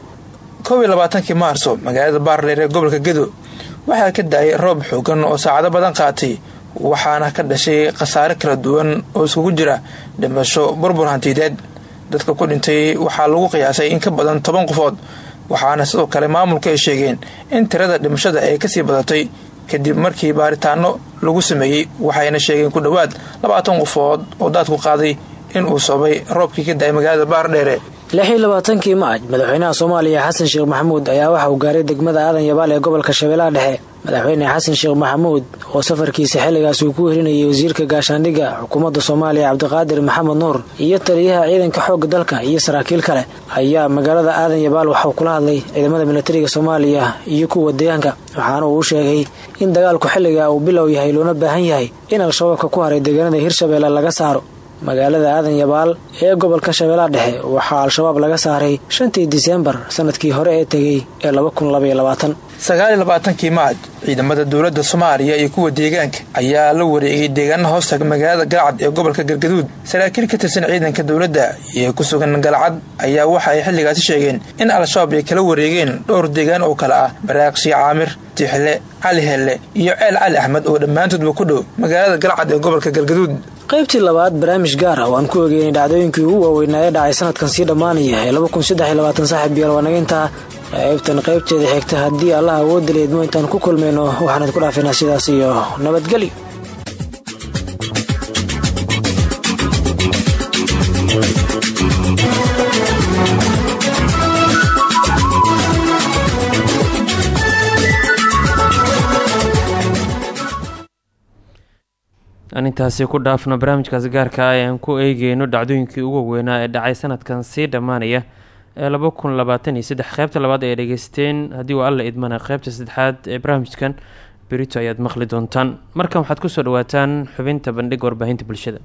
Kow iyo labaatankii maarso magaalada baardheer ee gobolka gedo waxaa ka da'ay roob xoogan oo saacado badan qaatay waxaana ka dhashay khasaare kala duwan oo iskugu jira dhimasho burbur hantideed. Dadka ku dhintay waxaa lagu qiyaasay in ka badan toban qofood waxaana sidoo kale maamulka ay sheegeen in tirada dhimashada ay ka sii badatay kadib markii baaritaano lagu sameeyey waxayna sheegeen ku dhowaad labaatan qofood oo daadku qaaday in uu sababay roobkii ka da'ay magaalada baardheere lix iyo labaatankii maaj madaxweynaha soomaaliya xasan sheekh maxamuud ayaa waxa uu gaaray degmada aadan yabaal ee gobolka shabeellaha dhexe madaxweyne xasan sheekh maxamuud oo safarkiisa xilligaas uu ku werinayay wasiirka gaashaandhigga xukuumadda soomaaliya cabdiqaadir maxamed nuur iyo taliyaha ciidanka xoogga dalka iyo saraakiil kale ayaa magaalada aadan yabaal waxauu kula hadlay ciidamada militariga soomaaliya iyo kuwa deegaanka. Waxaana uu sheegay in dagaalku xilliga uu bilow yahay loona baahan yahay in al-shabaabka ku haray deegaanada hirshabeelle laga saaro. Magaalada aadan yabaal ee gobolka shabeellaha dhexe waxaa al-shabaab laga saaray shantii diseembar sannadkii hore ee tegey ee sagaal iyo labaatankii maaj ciidamada dowladda soomaaliya iyo kuwa deegaanka ayaa la wareegay deegaana hoostaga magaalada galcad ee gobolka galgaduud saraakiil ka tirsan ciidanka dowladda iyo ku sugan galcad ayaa waxa ay xilligaasi sheegeen in al-shabaab ay kala wareegeen dhowr deegaan oo kale ah baraaqshi caamir tixle cali helle iyo ceel cali axmed oo dhammaantoodba ku dhow magaalada galcad ee gobolka galgaduud qaybtii labaad barnaamij gaar ah. Oo ku ogeynay dhacdooyinkii ugu waaweynaa ee dhacay sanadkan sii dhammaanaya ee naga intaa qaybtan qaybteeda xigta. Haddii allah awoodda leedmo intaan ku kulmayno waxaan idku dhaafaynaa sidaas iyo nabadgelyo aan intaasi ku dhaafno barnaamijkaasi gaarka ah ee aan ku eegeyno dhacdooyinkii ugu weynaa ee dhacay sanadkan sii dhammaanaya ee laba kun labaatan iyo saddex. Qeybta labaad ay dhegeysteen haddii uu alla idmana qeybta saddexaad ee barnaamijkan berito ayaad maqli doontaan. Markan waxaad ku soo dhawaataan xubinta bandhig warbaahinta bulshada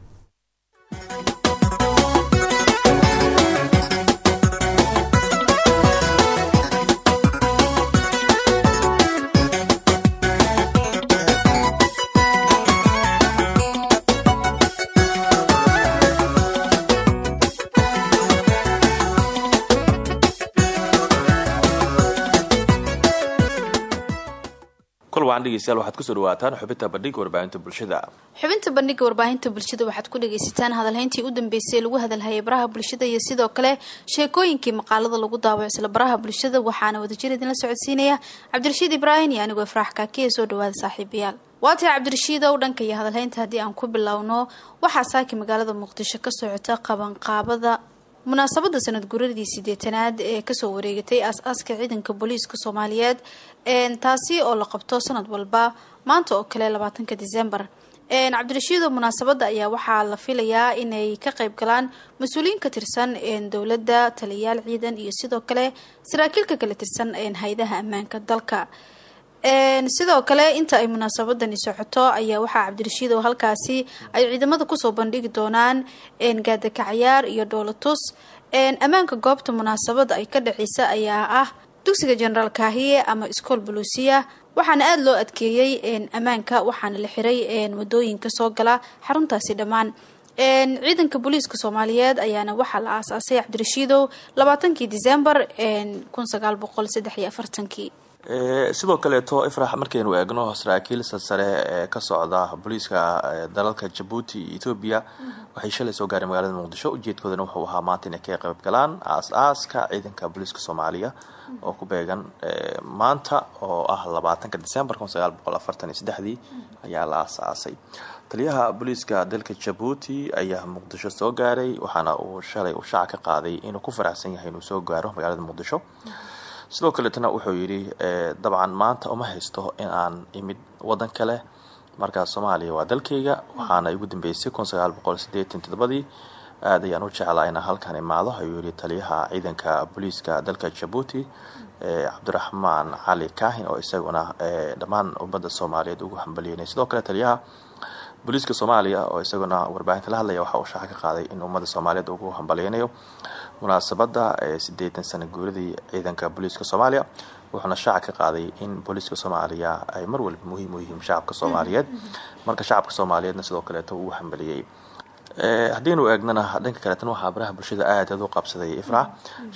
dabcan dhegeystayaal waxaad ku soo dhawaataan xubinta bandhiga warbaahinta bulshada. Xubinta bandhiga warbaahinta bulshada waxaad ku dhagaysataan hadalhayntii u dambeysay lagu hadalhayay baraha bulshada iyo sidoo kale sheekooyinkii maqaalada lagu daawaco isla baraha bulshada waxaana wadajir idinla socodsiinaya cabdirashiid ibraahim iyo anigoo ifraax kaakiya soo dhawaada saaxiibayaal waa tahay cabdirashiidow dhanka iyo hadalhaynta haddii aan ku bilowno waxaa saaki magaalada muqdisho ka socota qabanqaabada munaasabada sanad guradii sideetanaad ee ka soo wareegatay aas-aaska ciidanka booliiska soomaaliyeed taasi oo la qabto sanad walba maanta oo kale labaatanka disembar cabdirashiido munaasabada ayaa waxaa la filayaa inay ka qayb galaan mas'uuliyiin ka tirsan dowladda taliyayaal ciidan iyo sidoo kale saraakiilka kala tirsan hay'adaha ammaanka dalka sidoo kale inta ay munaasabadani socoto ayaa waxaa cabdirashiidow halkaasi ay ciidamada ku soo bandhigi doonaan gaadakacayaar iyo dhoolatus ammaanka goobta munaasabada ay ka dhexeysa ayaa ah dugsiga jenaraal kaahiye ama iskool buluusiya. Waxaana aada loo adkeeyey ammaanka waxaana la xiray waddooyinka soo gala xaruntaasi dhammaan. Ciidanka booliiska soomaaliyeed ayaana waxaa la aasaasay cabdirashiidow labaatankii disembar kun sagaal boqol saddex iyo afartankii sidoo kaleeto ifrax markaynu eegno saraakiil sarsare ee ka socda booliiska dalalka jabuuti iyo etoobiya waxay shalay soo gaareen magaalada muqdisho. Ujeedkoodana wuxuu ahaa maanta inay ka qayb galaan aas-aaska ciidanka booliiska soomaaliya oo ku beegan maanta oo ah labaatanka afartan iyo saddexdii ayaa la aas-aasay. Taliyaha booliiska dalka jabuuti ayaa muqdisho soo gaaray waxaana uu shalay uu shaaca ka qaaday inuu ku faraxsan yahay inuu soo gaaro magaalada muqdisho sidoo kaleetana wuxuu yidhi dabcan maanta uma haysto in aan imid wadan kale. Markaas soomaaliya waa dalkayga waxaana igu dambeysay kun sagaal aad ayaan u jeclaa inaan halkan imaado ayuu taliyaha ciidanka booliiska dalka jabuuti cabdiraxmaan cali kaahin oo isaguna dhammaan ummadda soomaaliyeed ugu hambalyeynay. Sidoo kale taliyaha booliiska soomaaliya oo isaguna warbaahinta la hadlaya waxa uu shaaca ka qaaday in ummadda soomaaliyeed ugu hambalyeynayo munaasabada sideetan sana guuradii ciidanka booliiska soomaaliya wuxuuna shaaca ka qaaday in booliiska soomaaliya ay mar walba muhiim u yihiin shacabka soomaaliyeed. Marka shacabka soomaaliyeedna sidoo kaleeto uu hambaliyey. Haddiinu eegnana dhanka kaleetana waxaa baraha bulshada aad aad u qabsaday ifrax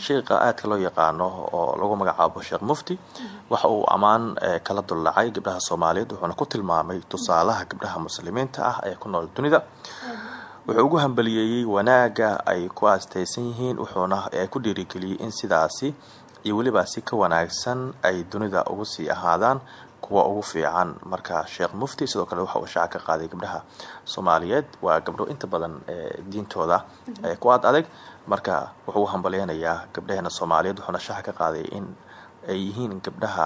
sheikha aadka loo yaqaano oo lagu magacaabo sheekh mufti waxa uu ammaan kala duldhacay gabdhaha soomaaliyeed wuxuuna ku tilmaamay tusaalaha gabdhaha muslimiinta ah ee ku nool dunida wuxuu ugu hambaliyeeyey wanaaga ay ku aastaysan yihiin wuxuuna ku dhiirigeliyey in sidaasi iyo weliba si ka wanaagsan ay dunida ugu sii ahaadaan kuwa ugu fiican. Marka sheekh mufti sidoo kale waxa uu shaaca ka qaaday gabdhaha soomaaliyeed. Waa gabdho inta badan diintooda ku aad adag. Marka wuxuu u hambalyeynayaa gabdhaheena soomaaliyeed wuxuuna shaaca ka qaaday in ay yihiin gabdhaha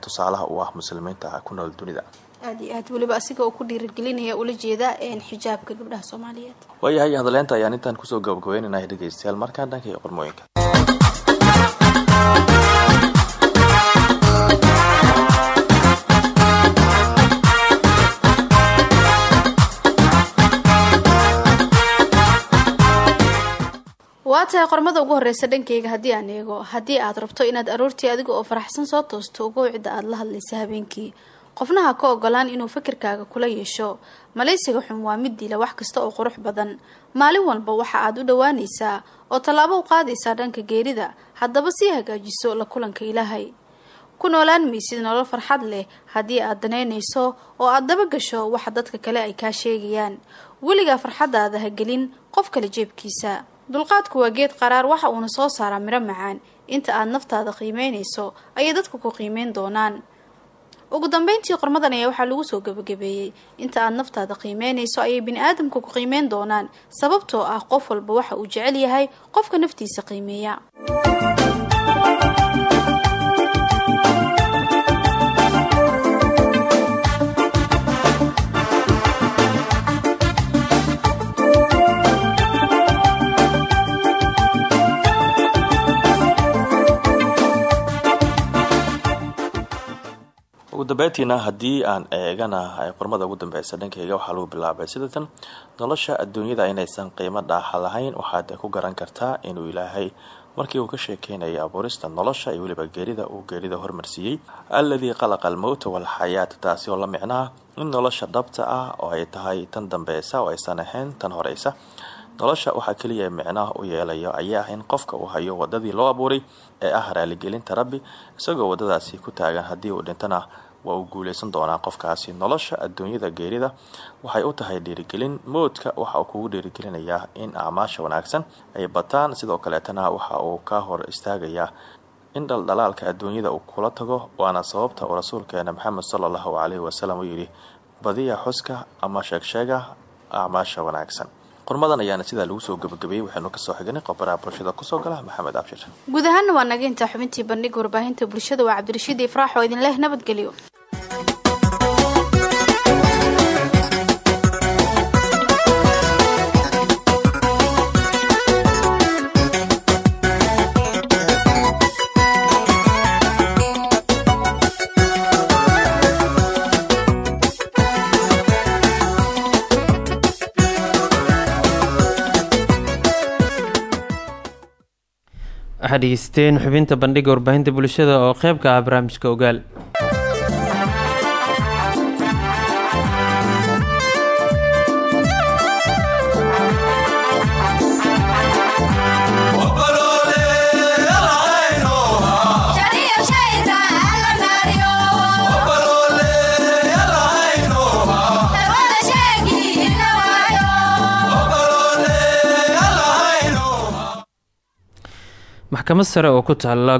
tusaalaha u ah muslimiinta ku nool dunida aad iyo aad weliba asiga oo ku dhiirigelinaya ula jeeda xijaabka gabdhaha soomaaliyeed. Waayahay hadaleynta ayaan intaan ku soo gabagabeynaynahay dhegeystayaal markaan dhanka iyo qormooyinka. Waa tahay qormada ugu horeysa dhankeyga haddii aan eego haddii aad rabto inaad aroortii adiga oo faraxsan soo toosto ugow cidda aad la hadlaysa habeenkii qofnaha ka ogolaan inuu fikirkaaga kula yeesho. Malaysiga xun waa mid dila wax kasta oo qurux badan. Maalin walba waxa aad u dhowaanaysaa oo tallaabo u qaadaysaa dhanka geerida haddaba sii hagaajiso la kulanka ilaahay. Ku noolaan maysid nolol farxad leh haddii aad danaynayso oo aad daba gasho waxa dadka kale ay kaa sheegayaan. Weligaa farxaddaada ha gelin qof kale jeebkiisa. Dulqaadku waa geed qaraar waxa uuna soo saaraa miro macaan. Inta aad naftaada qiimeynayso ayay dadka ku qiimeyn doonaan ugu dambeyntii qormadan ayaa waxaa lagu soo gebagabeeyey. Inta aad naftaada qiimeynayso ayay bini aadamka ku qiimeyn doonaan sababtoo ah qof walba waxa uu jecel yahay qofka naftiisa qiimeeya dambeyntiina haddii aan eegana qormada ugu dambeysa dhankayga waxaa lagu bilaabay sidatan nolosha adduunyada inaysan qiimo dhaaxa lahayn. Waxaad ku garan kartaa inuu ilaahay markii uu ka sheekeynayay abuurista nolosha iyo weliba geerida uu geerida hormarsiiyey. Alladii khalaqa almowta walxayaata taasi oo la micnaha in nolosha dhabta ah oo ay tahay tan dambeysa oo aysan ahayn tan horeysa nolosha waxaa keliya micnaha u yeelayo ayaa in qofka uu hayo wadadii loo abuuray ee ah raaligelinta rabbi isagoo wadadaasi ku taagan haddii uu dhintana waa uu guuleysan doonaa qofkaasi. Nolosha adduunyada geerida waxay u tahay dhiirigelin. Moodka waxa uu kugu dhiirigelinayaa in acmaasha wanaagsan ay bataan. Sidoo kaleetana waxa uu ka hor istaagayaa in dhaldhalaalka adduunyada uu kula tago waana sababta uu rasuulkeena maxamed sala allahu caleyhi wasalam uu yidhi badiya xuska ama sheegsheega acmaasha wanaagsan. Qormadan ayaana sidaa lagu soo gabagabeeyey waxaynu ka soo xignay qobaraha bulshada. Kusoo gala maxamed abshir. Guud waa naga xubintii bandhiga warbaahinta bulshada. Waa cabdirashiid ifraax oo idin leh nabadgelyo waxaad dhegeysteen xubinta bandhiga warbaahinta bulshada oo qeyb ka ah barnaamijka ogaal maxkamad sare oo ku taala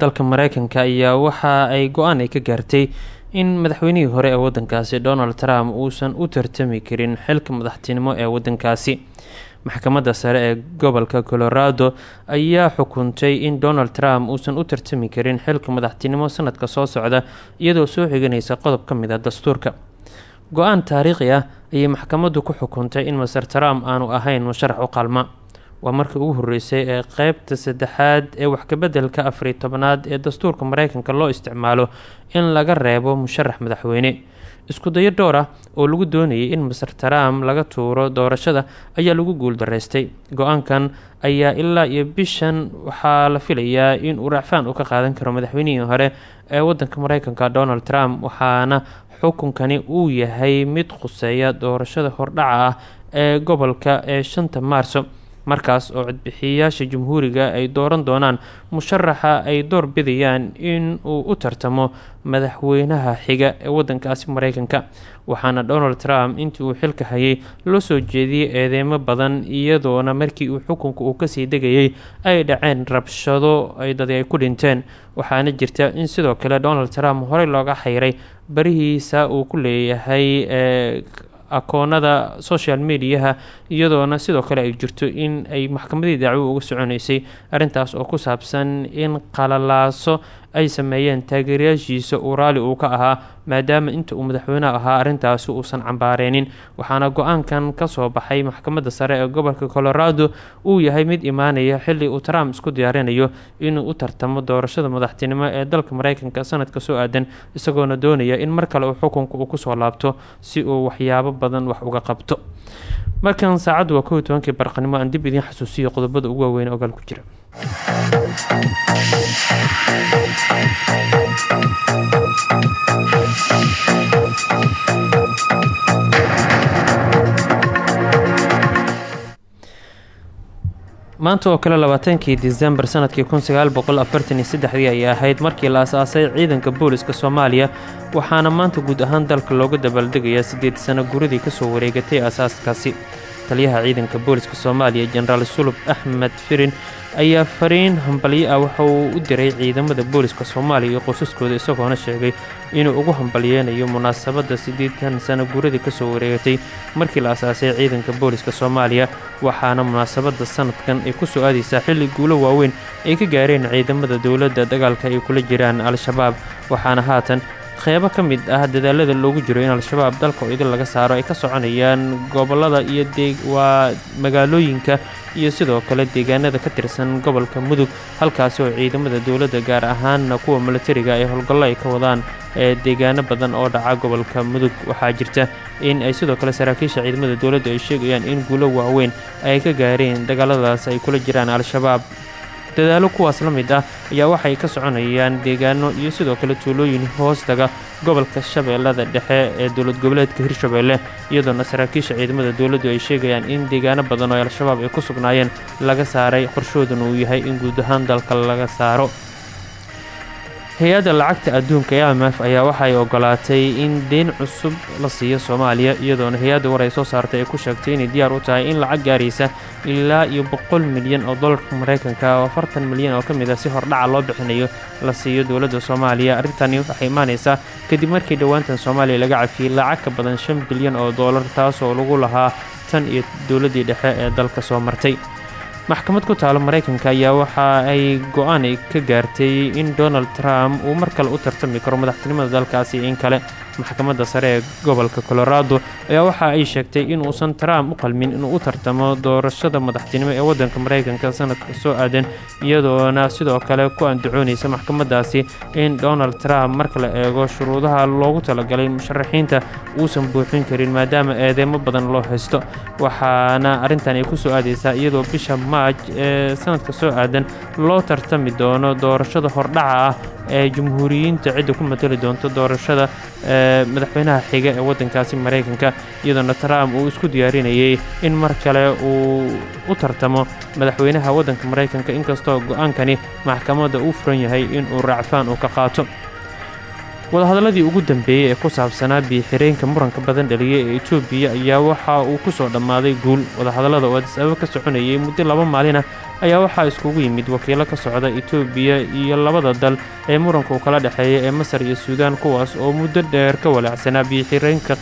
dalka mareykanka ayaa waxa ay go'aan ay ka gaartay in madaxweynihii hore ee wadankaasi donald trump uusan u tartami karin xilka madaxtinimo ee wadankaasi maxkamadda sare ee gobolka colorado ayaa xukuntay in donald trump uusan u tartami karin xilka madaxtinimo sanadka soo socda iyadoo soo xiganaysa qodob ka mid a dastuurka. Go'aan taariikhi ah ayay maxkamaddu ku xukuntay in maser trump aanu ahayn musharax u qalma waa markii ugu horeysay ee qeybta saddexaad ee waxkabedelka afariy tobanaad ee dastuurka mareykanka loo isticmaalo in laga reebo musharax madaxweyne. Isku dayo dhowr ah oo lagu doonayay in maser trump laga tuuro doorashada ayaa lagu guuldaraystay go'aankan ayaa ilaa iyo bishan waxaa la filayaa in uu racfaan uu ka qaadan karo madaxweynihii hore ee wadanka mareykanka donald trump waxaana xukunkani uu yahay mid khuseeya doorashada hordhaca ah ee gobolka ee shanta maarso markaas oo codbixiyayaasha jamhuuriga ay dooran doonaan musharaxa ay door bidayaan in uu u tartamo madaxweynaha xiga ee wadankaasi mareykanka. Waxaana donald trump intii uu xilka hayay loo soo jeediyey eedeymo badan iyadoona markii uu xukunka uu ka sii degayay ay dhaceen rabshado ay dadi ay ku dhinteen. Waxaana jirta in sidoo kale donald trump horey looga xayray barihiisa uu ku leeyahay ee akoonada social mediaha iyadoona sidoo kale ay jirto in ay maxkamadii dacwo uga soconeysay arrintaas oo ku saabsan in qalalaaso ay sameeyeen taageerayaashiisa uu raali uu ka ahaa maadaama inta uu madaxweyne ahaa arrintaasi uusan cambaareynin waxaana go'aankan ka soo baxay maxkamadda sare ee gobolka colorado uu yahay mid imaanaya xilli uu trump isku diyaarinayo inuu u tartamo doorashada madaxtinimo ee dalka mareykanka sanadka soo aadan isagoona doonaya in mar kale uu xukunka uu ku soo laabto si uu waxyaabo badan wax uga qabto markan saacaddu waa kow iyo tobankii barqanimo aan dib idiin xasuusiyo qodobada ugu waaweyn ogaal ku jira maanta oo kale labaatankii disembar sannadkii kun ayay ahayd markii la asaasay ciidanka booliska soomaaliya waxaana maanta guud ahaan dalka looga dabaaldegayaa siddeed sano guradii ka soo wareegatay asaaskaasi taliyaha ciidanka booliska soomaaliya jenaraal sulub axmed firin ayaa fariin hambalyo ah waxa uu u diray ciidamada booliska soomaaliya iyo qosaskooda isagoona sheegay inuu ugu hambalyeynayo munaasabadda siddeetan sano guradii ka soo wareegatay markii la asaasay ciidanka booliska soomaaliya. Waxaana munaasabadda sanadkan ay ku soo aadaysaa xilli guulo waaweyn ay ka gaareen ciidamada dowladda dagaalka ay kula jiraan al-shabaab waxaana haatan qeybo ka mid ah dadaalada loogu jiro in al-shabaab dalka oo laga saaro ay ka soconayaan gobollada iyo waa magaalooyinka iyo sidoo kale deegaanada ka tirsan gobolka mudug halkaasi oo ciidamada dowladda gaar ahaanna kuwa milatariga ay howlgallo ay ka wadaan ee deegaano badan oo dhaca gobolka mudug. Waxaa jirta in ay sidoo kale saraakiisha ciidamada dowladda ay sheegayaan in guulo waaweyn ay ka gaareen dagaaladaas ay kula jiraan al-shabaab dadaalo kuwaas la mid ah ayaa waxay ka soconayaan deegaano iyo sidoo kale tuulooyin hoostaga gobolka shabeellada dhexe ee dowlad goboleedka hirshabeelle iyadoona saraakiisha ciidamada dowladdu ay sheegayaan in deegaano badan oo al-shabaab ay ku sugnaayeen laga saaray qorshooduna uu yahay in guud ahaan dalka laga saaro hay'adda lacagta adduunka ee imf ayaa waxay ogolaatay in deyn cusub la siiyo soomaaliya iyadoona hay'adda war ay soo saartay ay ku sheegtay inay diyaar u tahay in lacag gaaraysa ilaa iyo boqol milyan oo dollarka maraykanka oo afartan milyan oo ka mid a si hordhaca loo bixinayo la siiyo dowladda soomaaliya. Arrintani waxay imaanaysaa kadib markii dhowaantan soomaaliya laga cafiyey lacag ka badan shan bilyan oo dollar taasoo lagu lahaa tan iyo dowladdii dhexe ee dalka soo martay maxkamad ku taalo maraykanka ayaa waxa ay go'aan ka gaartay in donald trump uu mar kale u tartami karo madaxtinimada dalkaasi in kale maxkamadda sare ee gobolka colorado ayaa waxa ay sheegtay in uusan trump u qalmin inuu u tartamo doorashada madaxtinimo ee waddanka maraykanka sanadka soo aadan iyadoona sidoo kale ku andacoonaysa maxkamaddaasi in donald trump marka la eego shuruudaha loogu talagalay musharaxiinta uusan buuxin karin maadaama eedeemo badan loo haysto. Waxaana arrintan ay ku soo aadaysaa iyadoo bisha maaj ee sanadka soo aadan loo tartami doono doorashada hordhaca ah ee jumhuuriyiinta cidda ku matali doonto doorashada ee madaxweynaha xiga ee waddankaasi maraykanka iyadoona trump uu isku diyaarinayay in mar kale uu u tartamo madaxweynaha waddanka maraykanka inkastoo go'aankani maxkamadda uu furan yahay inuu raacfaan uu ka qaato wadahadalladii ugu dambeeyey ee ku saabsanaa biyo-xireenka muranka badan dhaliyay ee etoobiya ayaa waxa uu ku soo dhammaaday guul. Wadahadallada oo adis-ababa ka soconayay muddo laba maalin ah ayaa waxaa iskugu yimid wakiilo ka socda etoobiya iyo labada dal ee muranku kala dhexeeya ee masar iyo suudaan kuwaas oo muddo dheer ka walaacsanaa biyo-xireenka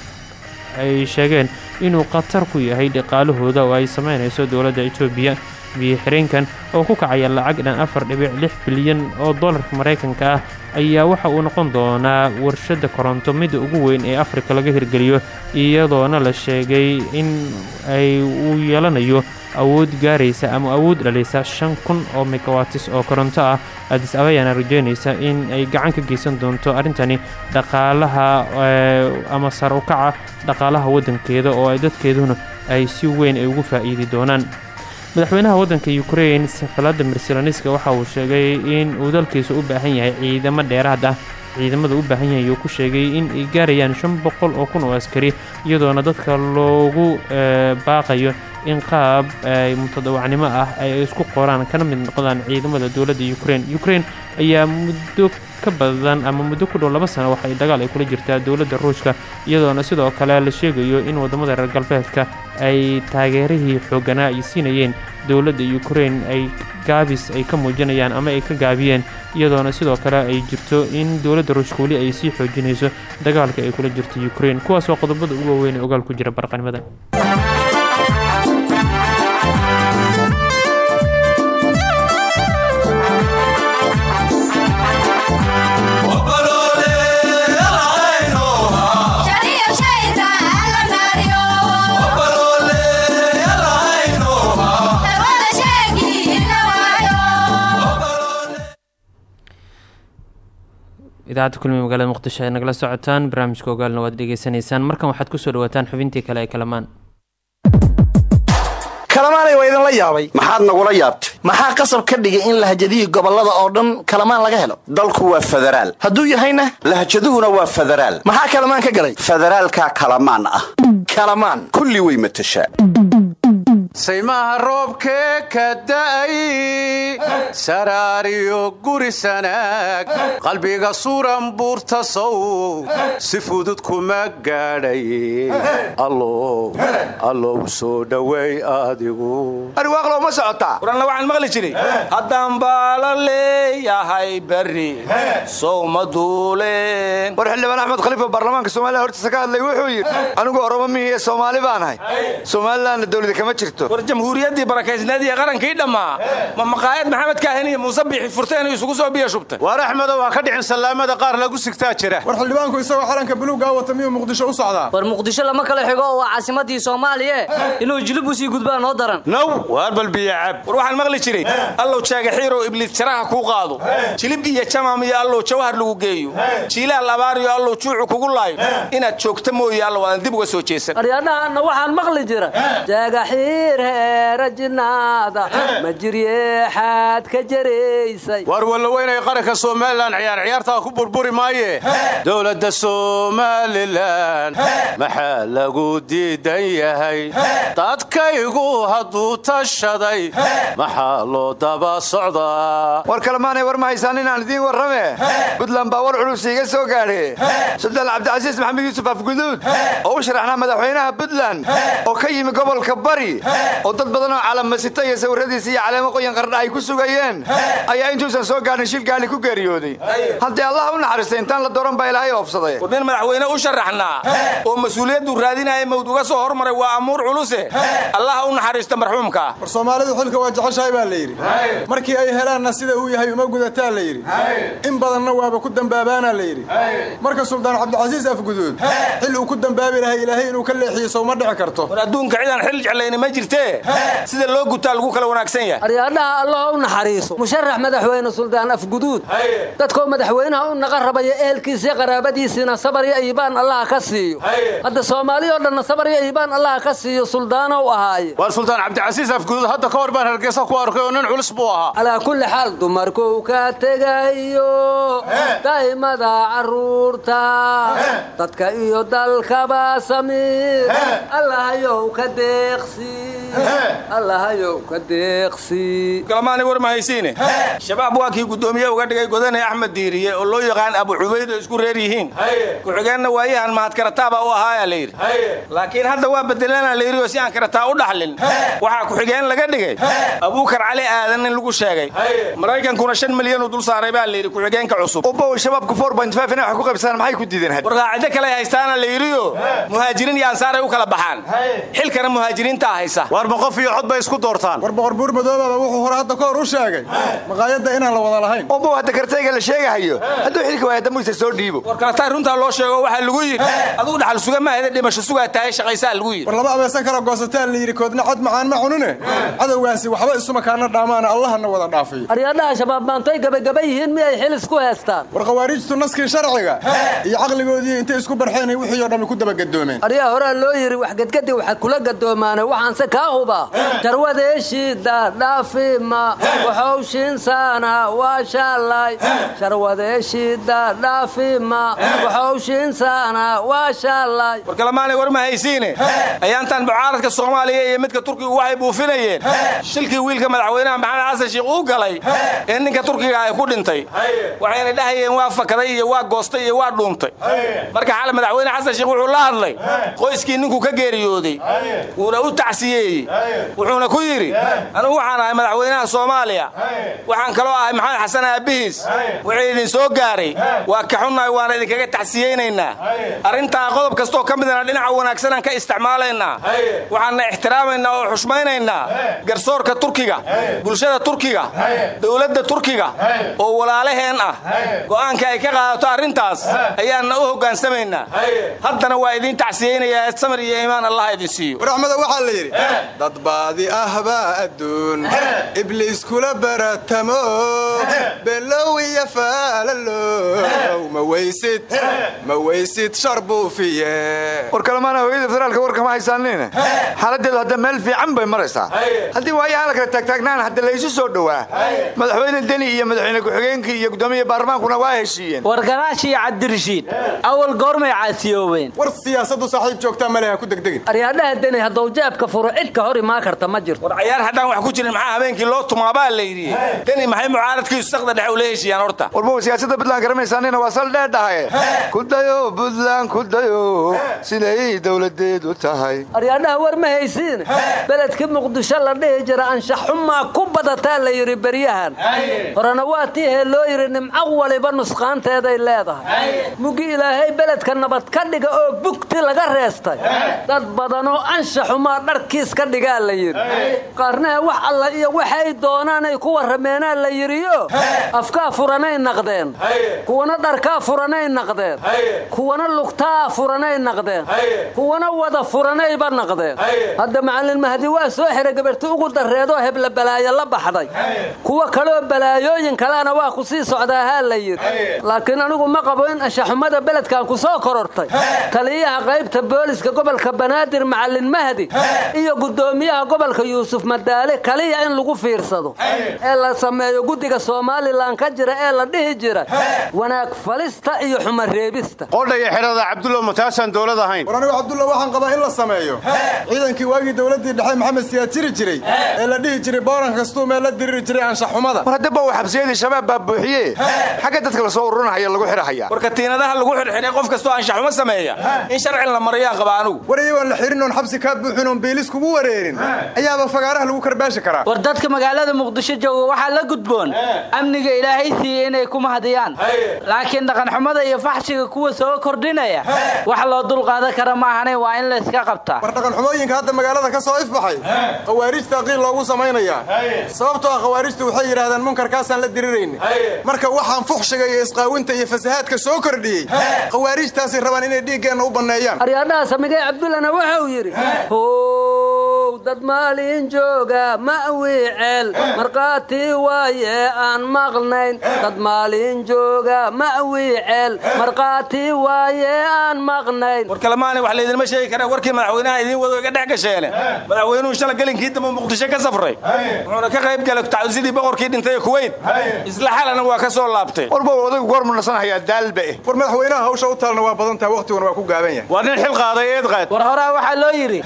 ay sheegeen inuu khatar ku yahay dhaqaalahooda oo ay samaynayso dowladda etoobiya biyo-xireenkan oo ku kacaya lacag dhan afar dhibic lix bilyan oo dollarka maraykanka ah ayaa waxa uu noqon doonaa warshadda koronto midda ugu weyn ee afrika laga hirgeliyo iyadoona la sheegay in ay uu yeelanayo awood gaaraysa ama awood dhalisa shan kun oo megawatis oo koronto ah. Adis abayaana rajeynaysa in ay gacan ka geysan doonto arrintani dhaqaalaha ama sar u kaca dhaqaalaha waddankeeda oo ay dadkeeduna ay si weyn ay ugu faa'iidi doonaan madaxweynaha waddanka ukrain valadimir seloniska waxa uu sheegay in uu dalkiisa u baahan yahay ciidamo dheeraad ah. Ciidamada u baahan yahay uu ku sheegay in ay gaarayaan shan boqol oo kun oo askari iyadoona dadka loogu baaqayo in qaab mutadawacnimo ah ay isku qoraan kana mid noqdaan ciidamada dowladda ukrain ukrain ayaa muddo ka badan ama muddo ku dhow laba sano waxay dagaal ay kula jirtaa dowladda ruushka iyadoona sidoo kale la sheegayo in waddamada reer galbeedka ay taageerihii xoogganaa ay siinayeen dowladda ukrain ay gaabis ay ka muujinayaan ama ay ka gaabiyeen iyadoona sidoo kale ay jirto in dowladda ruushka weli ay sii xoojinayso dagaalka ay kula jirto ukrain kuwaasoo qodobada ugu waaweyn ee ogaal ku jira barqanimada idaacadda kulmiye magaalada muqdisho ay nagala socotaan barnaamijka ogaalna waad dhegeysanaysaan markan waxaad ku soo dhawaataan xubintii kale ee kalamaan kalamaanay waa idinla yaabay maxaad nagula yaabtay maxaa qasab ka dhigay in lahjadihii gobollada oo dhan kalamaan laga helo dalku waa federaal hadduu yahayna lahjaduhuna waa federaal maxaa kalamaan ka galay federaalkaa kalamaan ah kalamaan kulli way matashaa saymaha roobkee ka da'ay saraariyo guri sanaag qalbiga suran buurta sow si fudud kuma gaadhay allow soo dhoweey adigu arwaaqlow ma socotaa waranla waxaan maqli jiray. Haddaan baala leeyahay berri sow ma duuleen. War xildhibaan axmed khaliifa baarlamaanka soomaliya hortiisa ka hadlay wuxuu yidhi anigu oromo mihiiyo soomaali baan ahay. Somalilanna dawlada kama jirto war jamhuuriyaddii barakaysneed iyo qarankii dhammaa. Ma maqaayad maxamed kaahin iyo muuse biixi furteen isugu soo biya shubtay. Waar axmedo waa ka dhicin sallaamada qaar lagu sigtaa jira. War xildhibaanku isagoo xalanka buluugaa wata miyuu muqdisho u socdaa. War muqdisho lama kala xigo oo waa caasimadii soomaaliye. Inuu jilib u sii gudbaa noo daran. Naw waar balbiya cab. War waxaan maqli jiray allow jaagaxiirow ibliis jaraha kuu qaado. Jilib iyo jamam iyo allow jawhar lagu geeyo. Jiilaha labaariyo allow juucu kugu laayo inaad joogta mooye aadan dib uga soo jeesan. Aryadhahanna waxaan maqli jira. Jaagaxiir war wallaweynay qaranka somalilan ciyaar ciyaartaa ku burburi maaye. Dowladda somalilan maxaa lagu diidan yahay. Dadkaygu hadduu tashaday maxaa loo daba socdaa. War kalemaanay war ma haysaan inaan idiin warrame? Buntland baa war culus iiga soo gaadhe sultaan cabdicasiis maxamed yuusuf afguduud oo u sharaxnaa madaxweynaha buntland oo ka yimi gobolka bari oo dad badan oo calamasita iyo sawirradiisa iyo caleemo qoyan qardha ay ku sugayeen ayaa intuusan soo gaadhin shil gaali ku geeriyooday. Haddii allah u naxariistay intaan la dooran baa ilaahay oofsaday war nin madaxweyne u sharaxnaa oo mas'uuliyaddu raadinaya mawd uga soo hormaray waa amuur culuse. Allah u naxariista marxuumka. War soomaalidu xilka waa jeceshahay baa la yidhi. Markii ay helaanna sida uu yahay uma gudataa la yidhi. In badanna waaba ku dembaabaana la yidhi. Marka suldaan cabdicasiis afguduud xil uu ku dembaabi lahay ilaahay inuu ka leexiyo sowma dhici karto. War adduunka cidaan xil jeclayni ma jirtee? Sida loo gutaa lagu kala wanaagsan yahay. Aryaadhaha allah u naxariiso musharax madaxweyne suldaan afguduud. Dadkoo madaxweynaha u naqa rabaya ehelkiisii qaraabadiisiina sabar iyo iibaan allaha ka siiyo. Hadda soomaali oo dhanna sabar iyo iibaan allaha ka siiyo suldaanow ahaaye. War sultaan cabdicasiis afguduud hadda ka hor baan hargeysa ku arkay oo nin culus buu ahaa. Calaa kulli xaal dumarkuu ka tegayo daa'imada carruurta dadka iyo dalkaba samiir allahayow ka deeqsi kalamaani war ma haysiine? Shabaab waa kii guddoomiye uga dhigay godane axmed diiriye oo loo yaqaan abu cubayd oo isku reer yihiin. Ku-xigeenna waayahan mahadkarataabaa u ahaayaa la yidhi. Laakiin hadda waa bedelana la yidhi oo si aan karataa u dhaxlin. Waxaa ku-xigeen laga dhigay. Abuukar cali aadan in lagu sheegay. Maraykankuna shan milyan uu dul saaray baa la yidhi ku-xigeenka cusub. Ubow shabaabku inay wax ku qaybsadaan maxay ku diideen war qaacido kale ay haystaana la yidhiyo muhaajiriin iyo ansaaray u kala baxaan. Xilkana muhaajiriintaa haysa warba qof iyo cod bay isku doortaan? War boqor buur madoobaba wuxuu hore hadda ka hor u sheegay. Maqaayadda inaan la wada lahayn. Ubow hadda kartayga la sheegahayo. Hadduu xilka waaya damuisa soo dhiibo. War kalataay runtaa loo sheego waxaa lagu yidhi. Adugu dhaxal suga maaheda dhimasho sugaa tahay shaqaysaa lagu yidhi. War laba abeesan kala goosataan la yidhi koodna cod macaan ma cunine cadowgaasi waxba isuma kaana dhaamaana allahana wada dhaafiyo. Aryaadhaha shabaab maantoy gabagaba yihiin miyay xil isku heestaan war khawaariijtu naskii sharciga iyo caqligoodii intay isku barxeen wixii oo dhammi ku dabagedoomeen aryaa horaa loo yidhi wax gedgadi waxa kula gadoomaane waxaanse kaa hubaa jarwadeeshiida dhaafima waxowshiinsaana waa shaalay jarwadeeshiida dhaafima waxowshiinsaana waa shaalay war kalamaanay war ma haysiine? Ayaantan mucaaradka soomaaliya iyo midka turkigu waxay buufinayeen. Shilkii wiilka madaxweynaha maxamed xasan sheikh uu galay. Ee ninka turkiga ay ku dhintay. Waxayna dhahayeen waa fakaday iyo waa goostay iyo waa dhuuntay. Marka xal madaxweyne xasan sheikh wuxuu la hadlay. Qoyskii ninkuu ka geeriyooday wuuna u tacsiyeeyey wuxuuna ku yidhi anigu waxaan ahay madaxweynaha soomaaliya. Waxaan kaloo ahay maxamed xasan aabbihiis wixii idin soo gaaray. Waa ka xunnahay waana idinkaga tacsiyeynaynaa arrintaa qodob kastoo ka midana dhinaca wanaagsanaan ka isticmaalaynaa. Waxaanna ixtiraamaynaa oo xushmaynaynaa. Garsoorka turkiga bulshada turkiga dowladda turkiga oo walaalaheen ah. Go'aanka ay ka qaadato arrintaas ayaanna u hoggaansamaynaa. Haddana waa idiin tacsiyeynayaa samir iyo iimaan allah idin siiyo. War axmeda waxaa la yidhi dad baadi ah baa adduun. Ibliis kula baratamo. Below iyo faalalow ma weysid ma weysid shar buufiye war kalemaana hooyada federaalka warkama haysaanine xaaladeedu hadda meel fiican bay maraysaa. Haddii waayaha la kala taagtaagnaan hadda laysu soo dhowaa. Madaxweyne deni iyo madaxweyne ku-xigeenkii iyo gudoomiya baarlamaankuna waa heshiiyeen. War garaash iyo cabdirashiid awal goormay caasiyoobeen. War siyaasaddu saaxiib joogtaa ma leha ku degdegin. Aryaadhaha deni hadduu jeebka furo cid ka hor imaa karta ma jirto. War cayaar haddaan wax ku jirin maxaa habeenkii loo tumaabaa la yidhi? Deni maxay mucaaradkiisu saqda dhexe ula heshiiyaan horta? Warbow siyaasadda puntland garamaysaanina waa sal dheedhahaye ku dayo puntland ku dayo siday dowladeedu tahay. Aryaadhaha war ma haysiin. Beledkii muqdisho la dhihi jira anshaxumaa ku badataa la yidhi beryahan. Horena waa tii hee loo yidhi nimco waliba nusqaanteeday leedahay. Mugi ilaahay beledka nabad ka dhiga oo bugti laga reestay. Dad badanoo anshaxumaa dharkiis ka dhigaa la yidhi. Qaarnaha wax alla iyo waxay doonaanay ku warrameenaa la yidhiyo? Afkaa furanay naqdeen. Kuwana dharkaa furanay naqdeen. Kuwana lugtaa furanay naqdeen. Kuwana wada furanayba naqdeen. Hadda macallin mahdi waa soo xiray gabarti ugu darreedoo hebla balaayo la baxday. Kuwa kaloo balaayooyin kalena waa ku sii socdaahaa la yidhi. Laakiin anigu ma qabo in anshaxumada beledkan ku soo korortay. Taliyaha qaybta booliska gobolka banaadir macallin mahdi iyo guddoomiyaha gobolka yuusuf madaale kaliya in lagu fiirsado. Ee la sameeyo guddiga somalilan ka jira ee la dhihi jira wanaag falista iyo xumareebista qodhaya xerada cabdulla mataasaan dowlad ahayn war anigu cabdulla waxaan qabaa in la sameeyo. Ciidankii waagii dowladdii dhexe maxamed siyaad jiri jiray ee la dhihi jiray booran kastuu meel la diriri jiray anshaxumada war haddaba waa xabsiyadii shabaab baa buuxiye xagga dadka la soo ururinahaya lagu xidhahaya war katiinadaha lagu xidhxidhay qof kastoo anshaxumo sameeya. In sharci la marayaan qaba anugu. War la xirin oon xabsi kaa buuxin oon biilis kugu wareerin. Ayaaba fagaaraha lagu karbaashi karaa. War dadka magaalada muqdisho jooga waxaa la gudboon amniga ilaahay siiye inay ku mahadiyaan laakiin dhaqanxumada iyo faxshiga kuwa soo kordhinaya wax loo dulqaadan kara maahane waa in layska qabtaa war dhaqanxumooyinka hadda magaalada ka soo ifbaxay khawaarijta qiil loogu samaynayaa. Sababtoo ah khawaarijtu waxay yidhaahdaan munkarkaasaan la dirirayni marka waxaan fuxshiga iyo isqaawinta iyo fasahaadka soo kordhiyey khawaarijtaasay rabaan inay dhiiggeenna u banneeyaan aryaadhaha samigay cabdullana waxa uu yidhi how dad maalin jooga ma wiiceel markhaati waaye aan maqnayn dad maalin jooga ma wiiceel markhaati waaye aan maqnayn war kalemaani wax laydinma sheegi kara warkii madaxweynaha idiin wado iga dhex gasheene madaxweynuhu shala gelinkii dambe muqdisho ka safray. Wuxuuna ka qayb galay tacdusidii boqorkii dhintay ee kuweyt isla xalana waa ka soo laabtay. Warba odaygu goor mu nasanahayaa daalba eh war madaxweynaha hawsha u taalna waa badan tahay waqtiguna waa ku gaaban yahay. Waa nin xil qaaday eed qaad. War horaa waxaa loo yidhi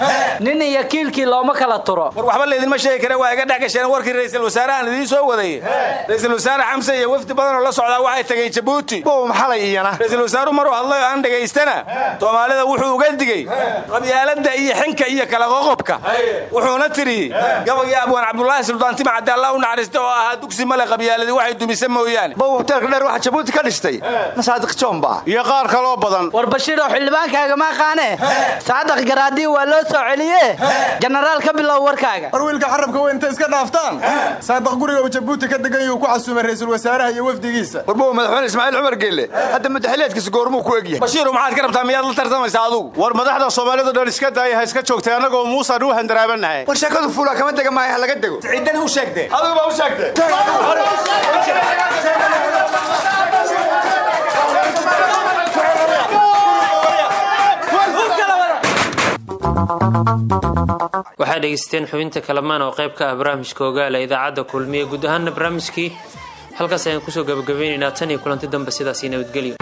nin iyo kiilkii looma kala turo. War waxba laydinma sheegi kara waa iga dhex gasheen warkii ra'iisul wasaarahan idiin soo wadayey ra'iisul wasaare xamse iyo wafdi badanoo la socdaa waxay tageen jabuuti. Bow maxalay iyana. Ra'iisul wasaaruhu maruu hadlay oo aan dhegaystana soomaalida wuxuu uga digey qabyaaladda iyo xinka iyo kala qoqobka. Wuxuuna tidhi gabayii abwaan cabdulaahi suldaantima cadde allah u naxariista oo ahaa dugsi male qabyaaladii waxay dumisa mooyaane. Bow hoteelka dheer waxa jabuuti ka dhistay. Nasaadiq joomba iyo qaar kaloo badan. War bashiiroo xildhibaankaaga ma aqaane saadaq garaadii waa loo soo celiye jenaraal ka bilow warkaaga. War wiilka xarabka weyn inta iska dhaaftaan. Saadaq guriga uu jabuuti ka degan yuu ku xasuumay ra'iisul wasaaraha iyo wafdigiisa. Warbow madaxweyne ismaaciil cumar geelle hadda madaxiliyeedkiisa goormuu ku egyahay. Bashiiru maxaad ka rabtaa miyaad la tartamaysaa adugu? War madaxda soomaalidu dhan iska daaya ha iska joogtay annagoo muusan u handaraabanahay war sheekadu fuula kama dega maayo ha laga dego. Ciidani u sheegtee adigu baa u sheegtee waxaa dhegeysteen xubinta kalamaan oo qayb ka ah barnaamijka ogaala idaacadda kulmiye guud ahaanna barnaamijkii halkaas ayaan ku soo gabagabaynaynaa tan iyo kulanti dambe sidaasii nabadgelyo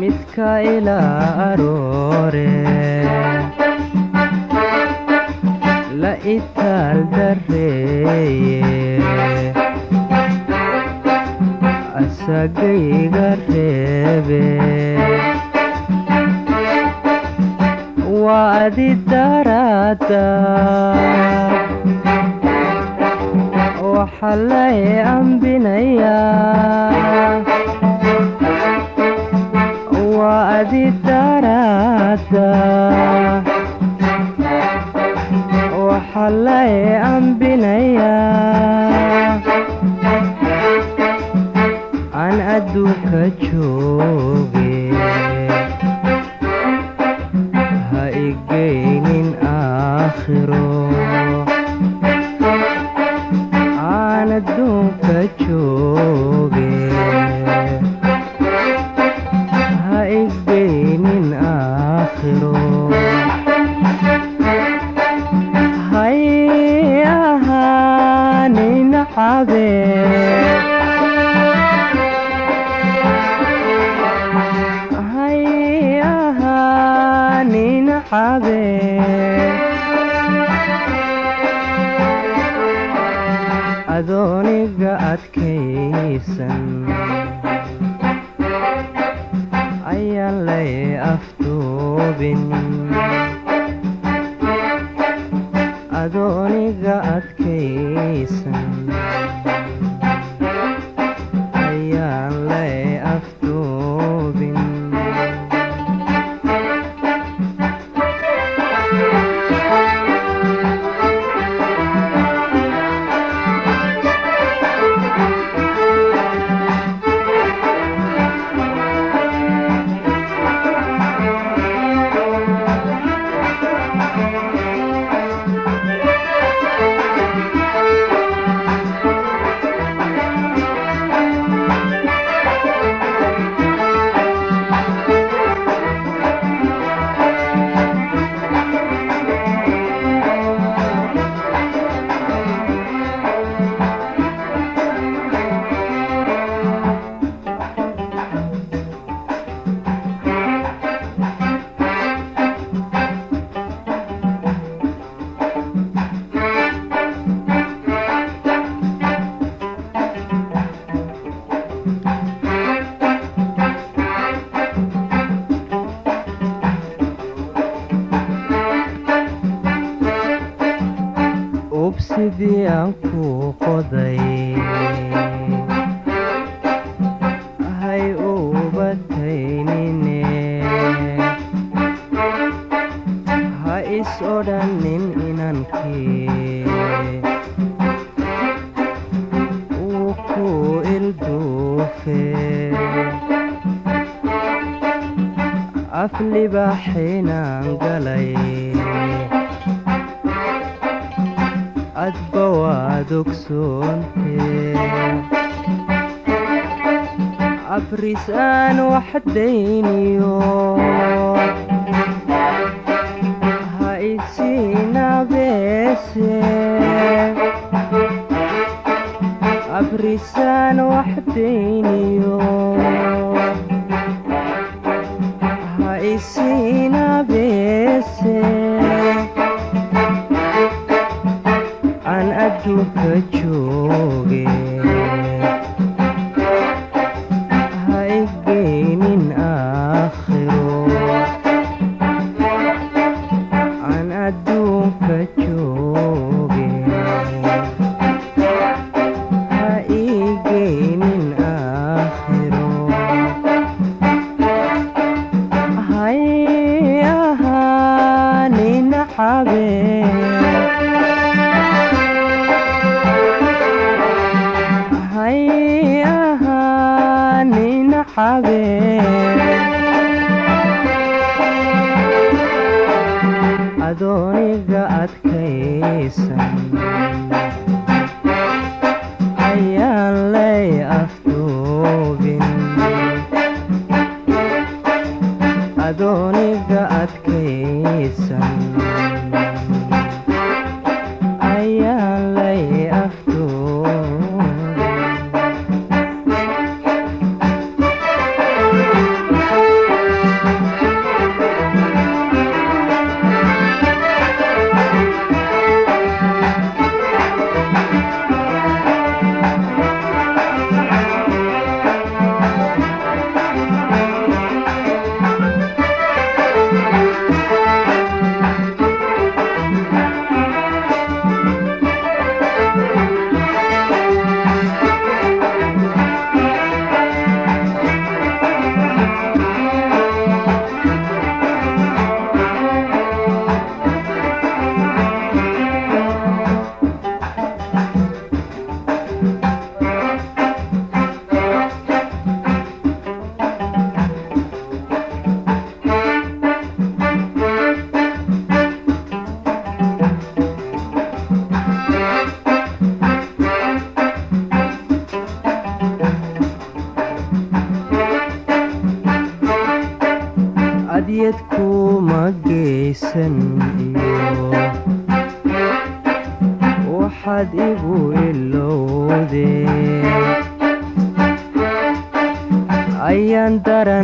midka ilaa aroore la itaal waa adi daraada waxa aan adduunka jooge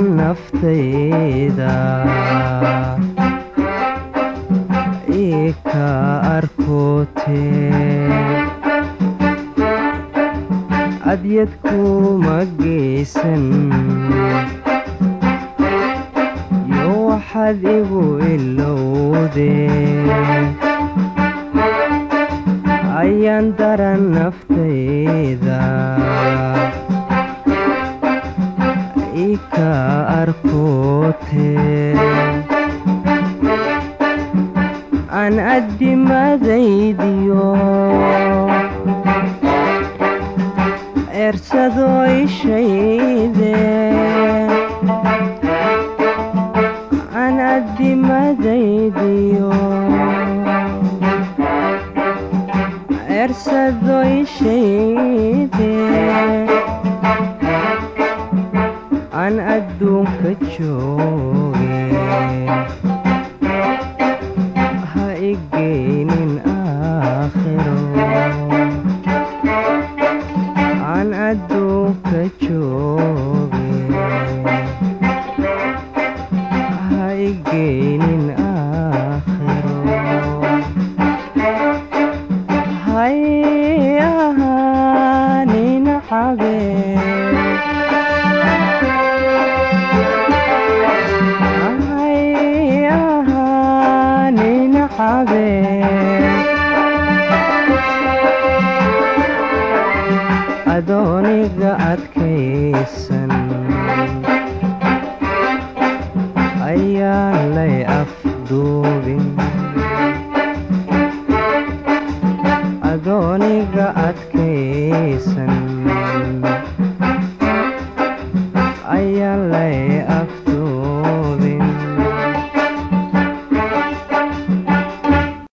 naftayda ika arkoote. Adyad kuma geysan. Yo waxaad igu ilowde. Ayaan daran naftayda ika arkoote aan addimadaydiyo eersado ishayde aan addimadaydiyo eersado ishayde aan adduunka jooge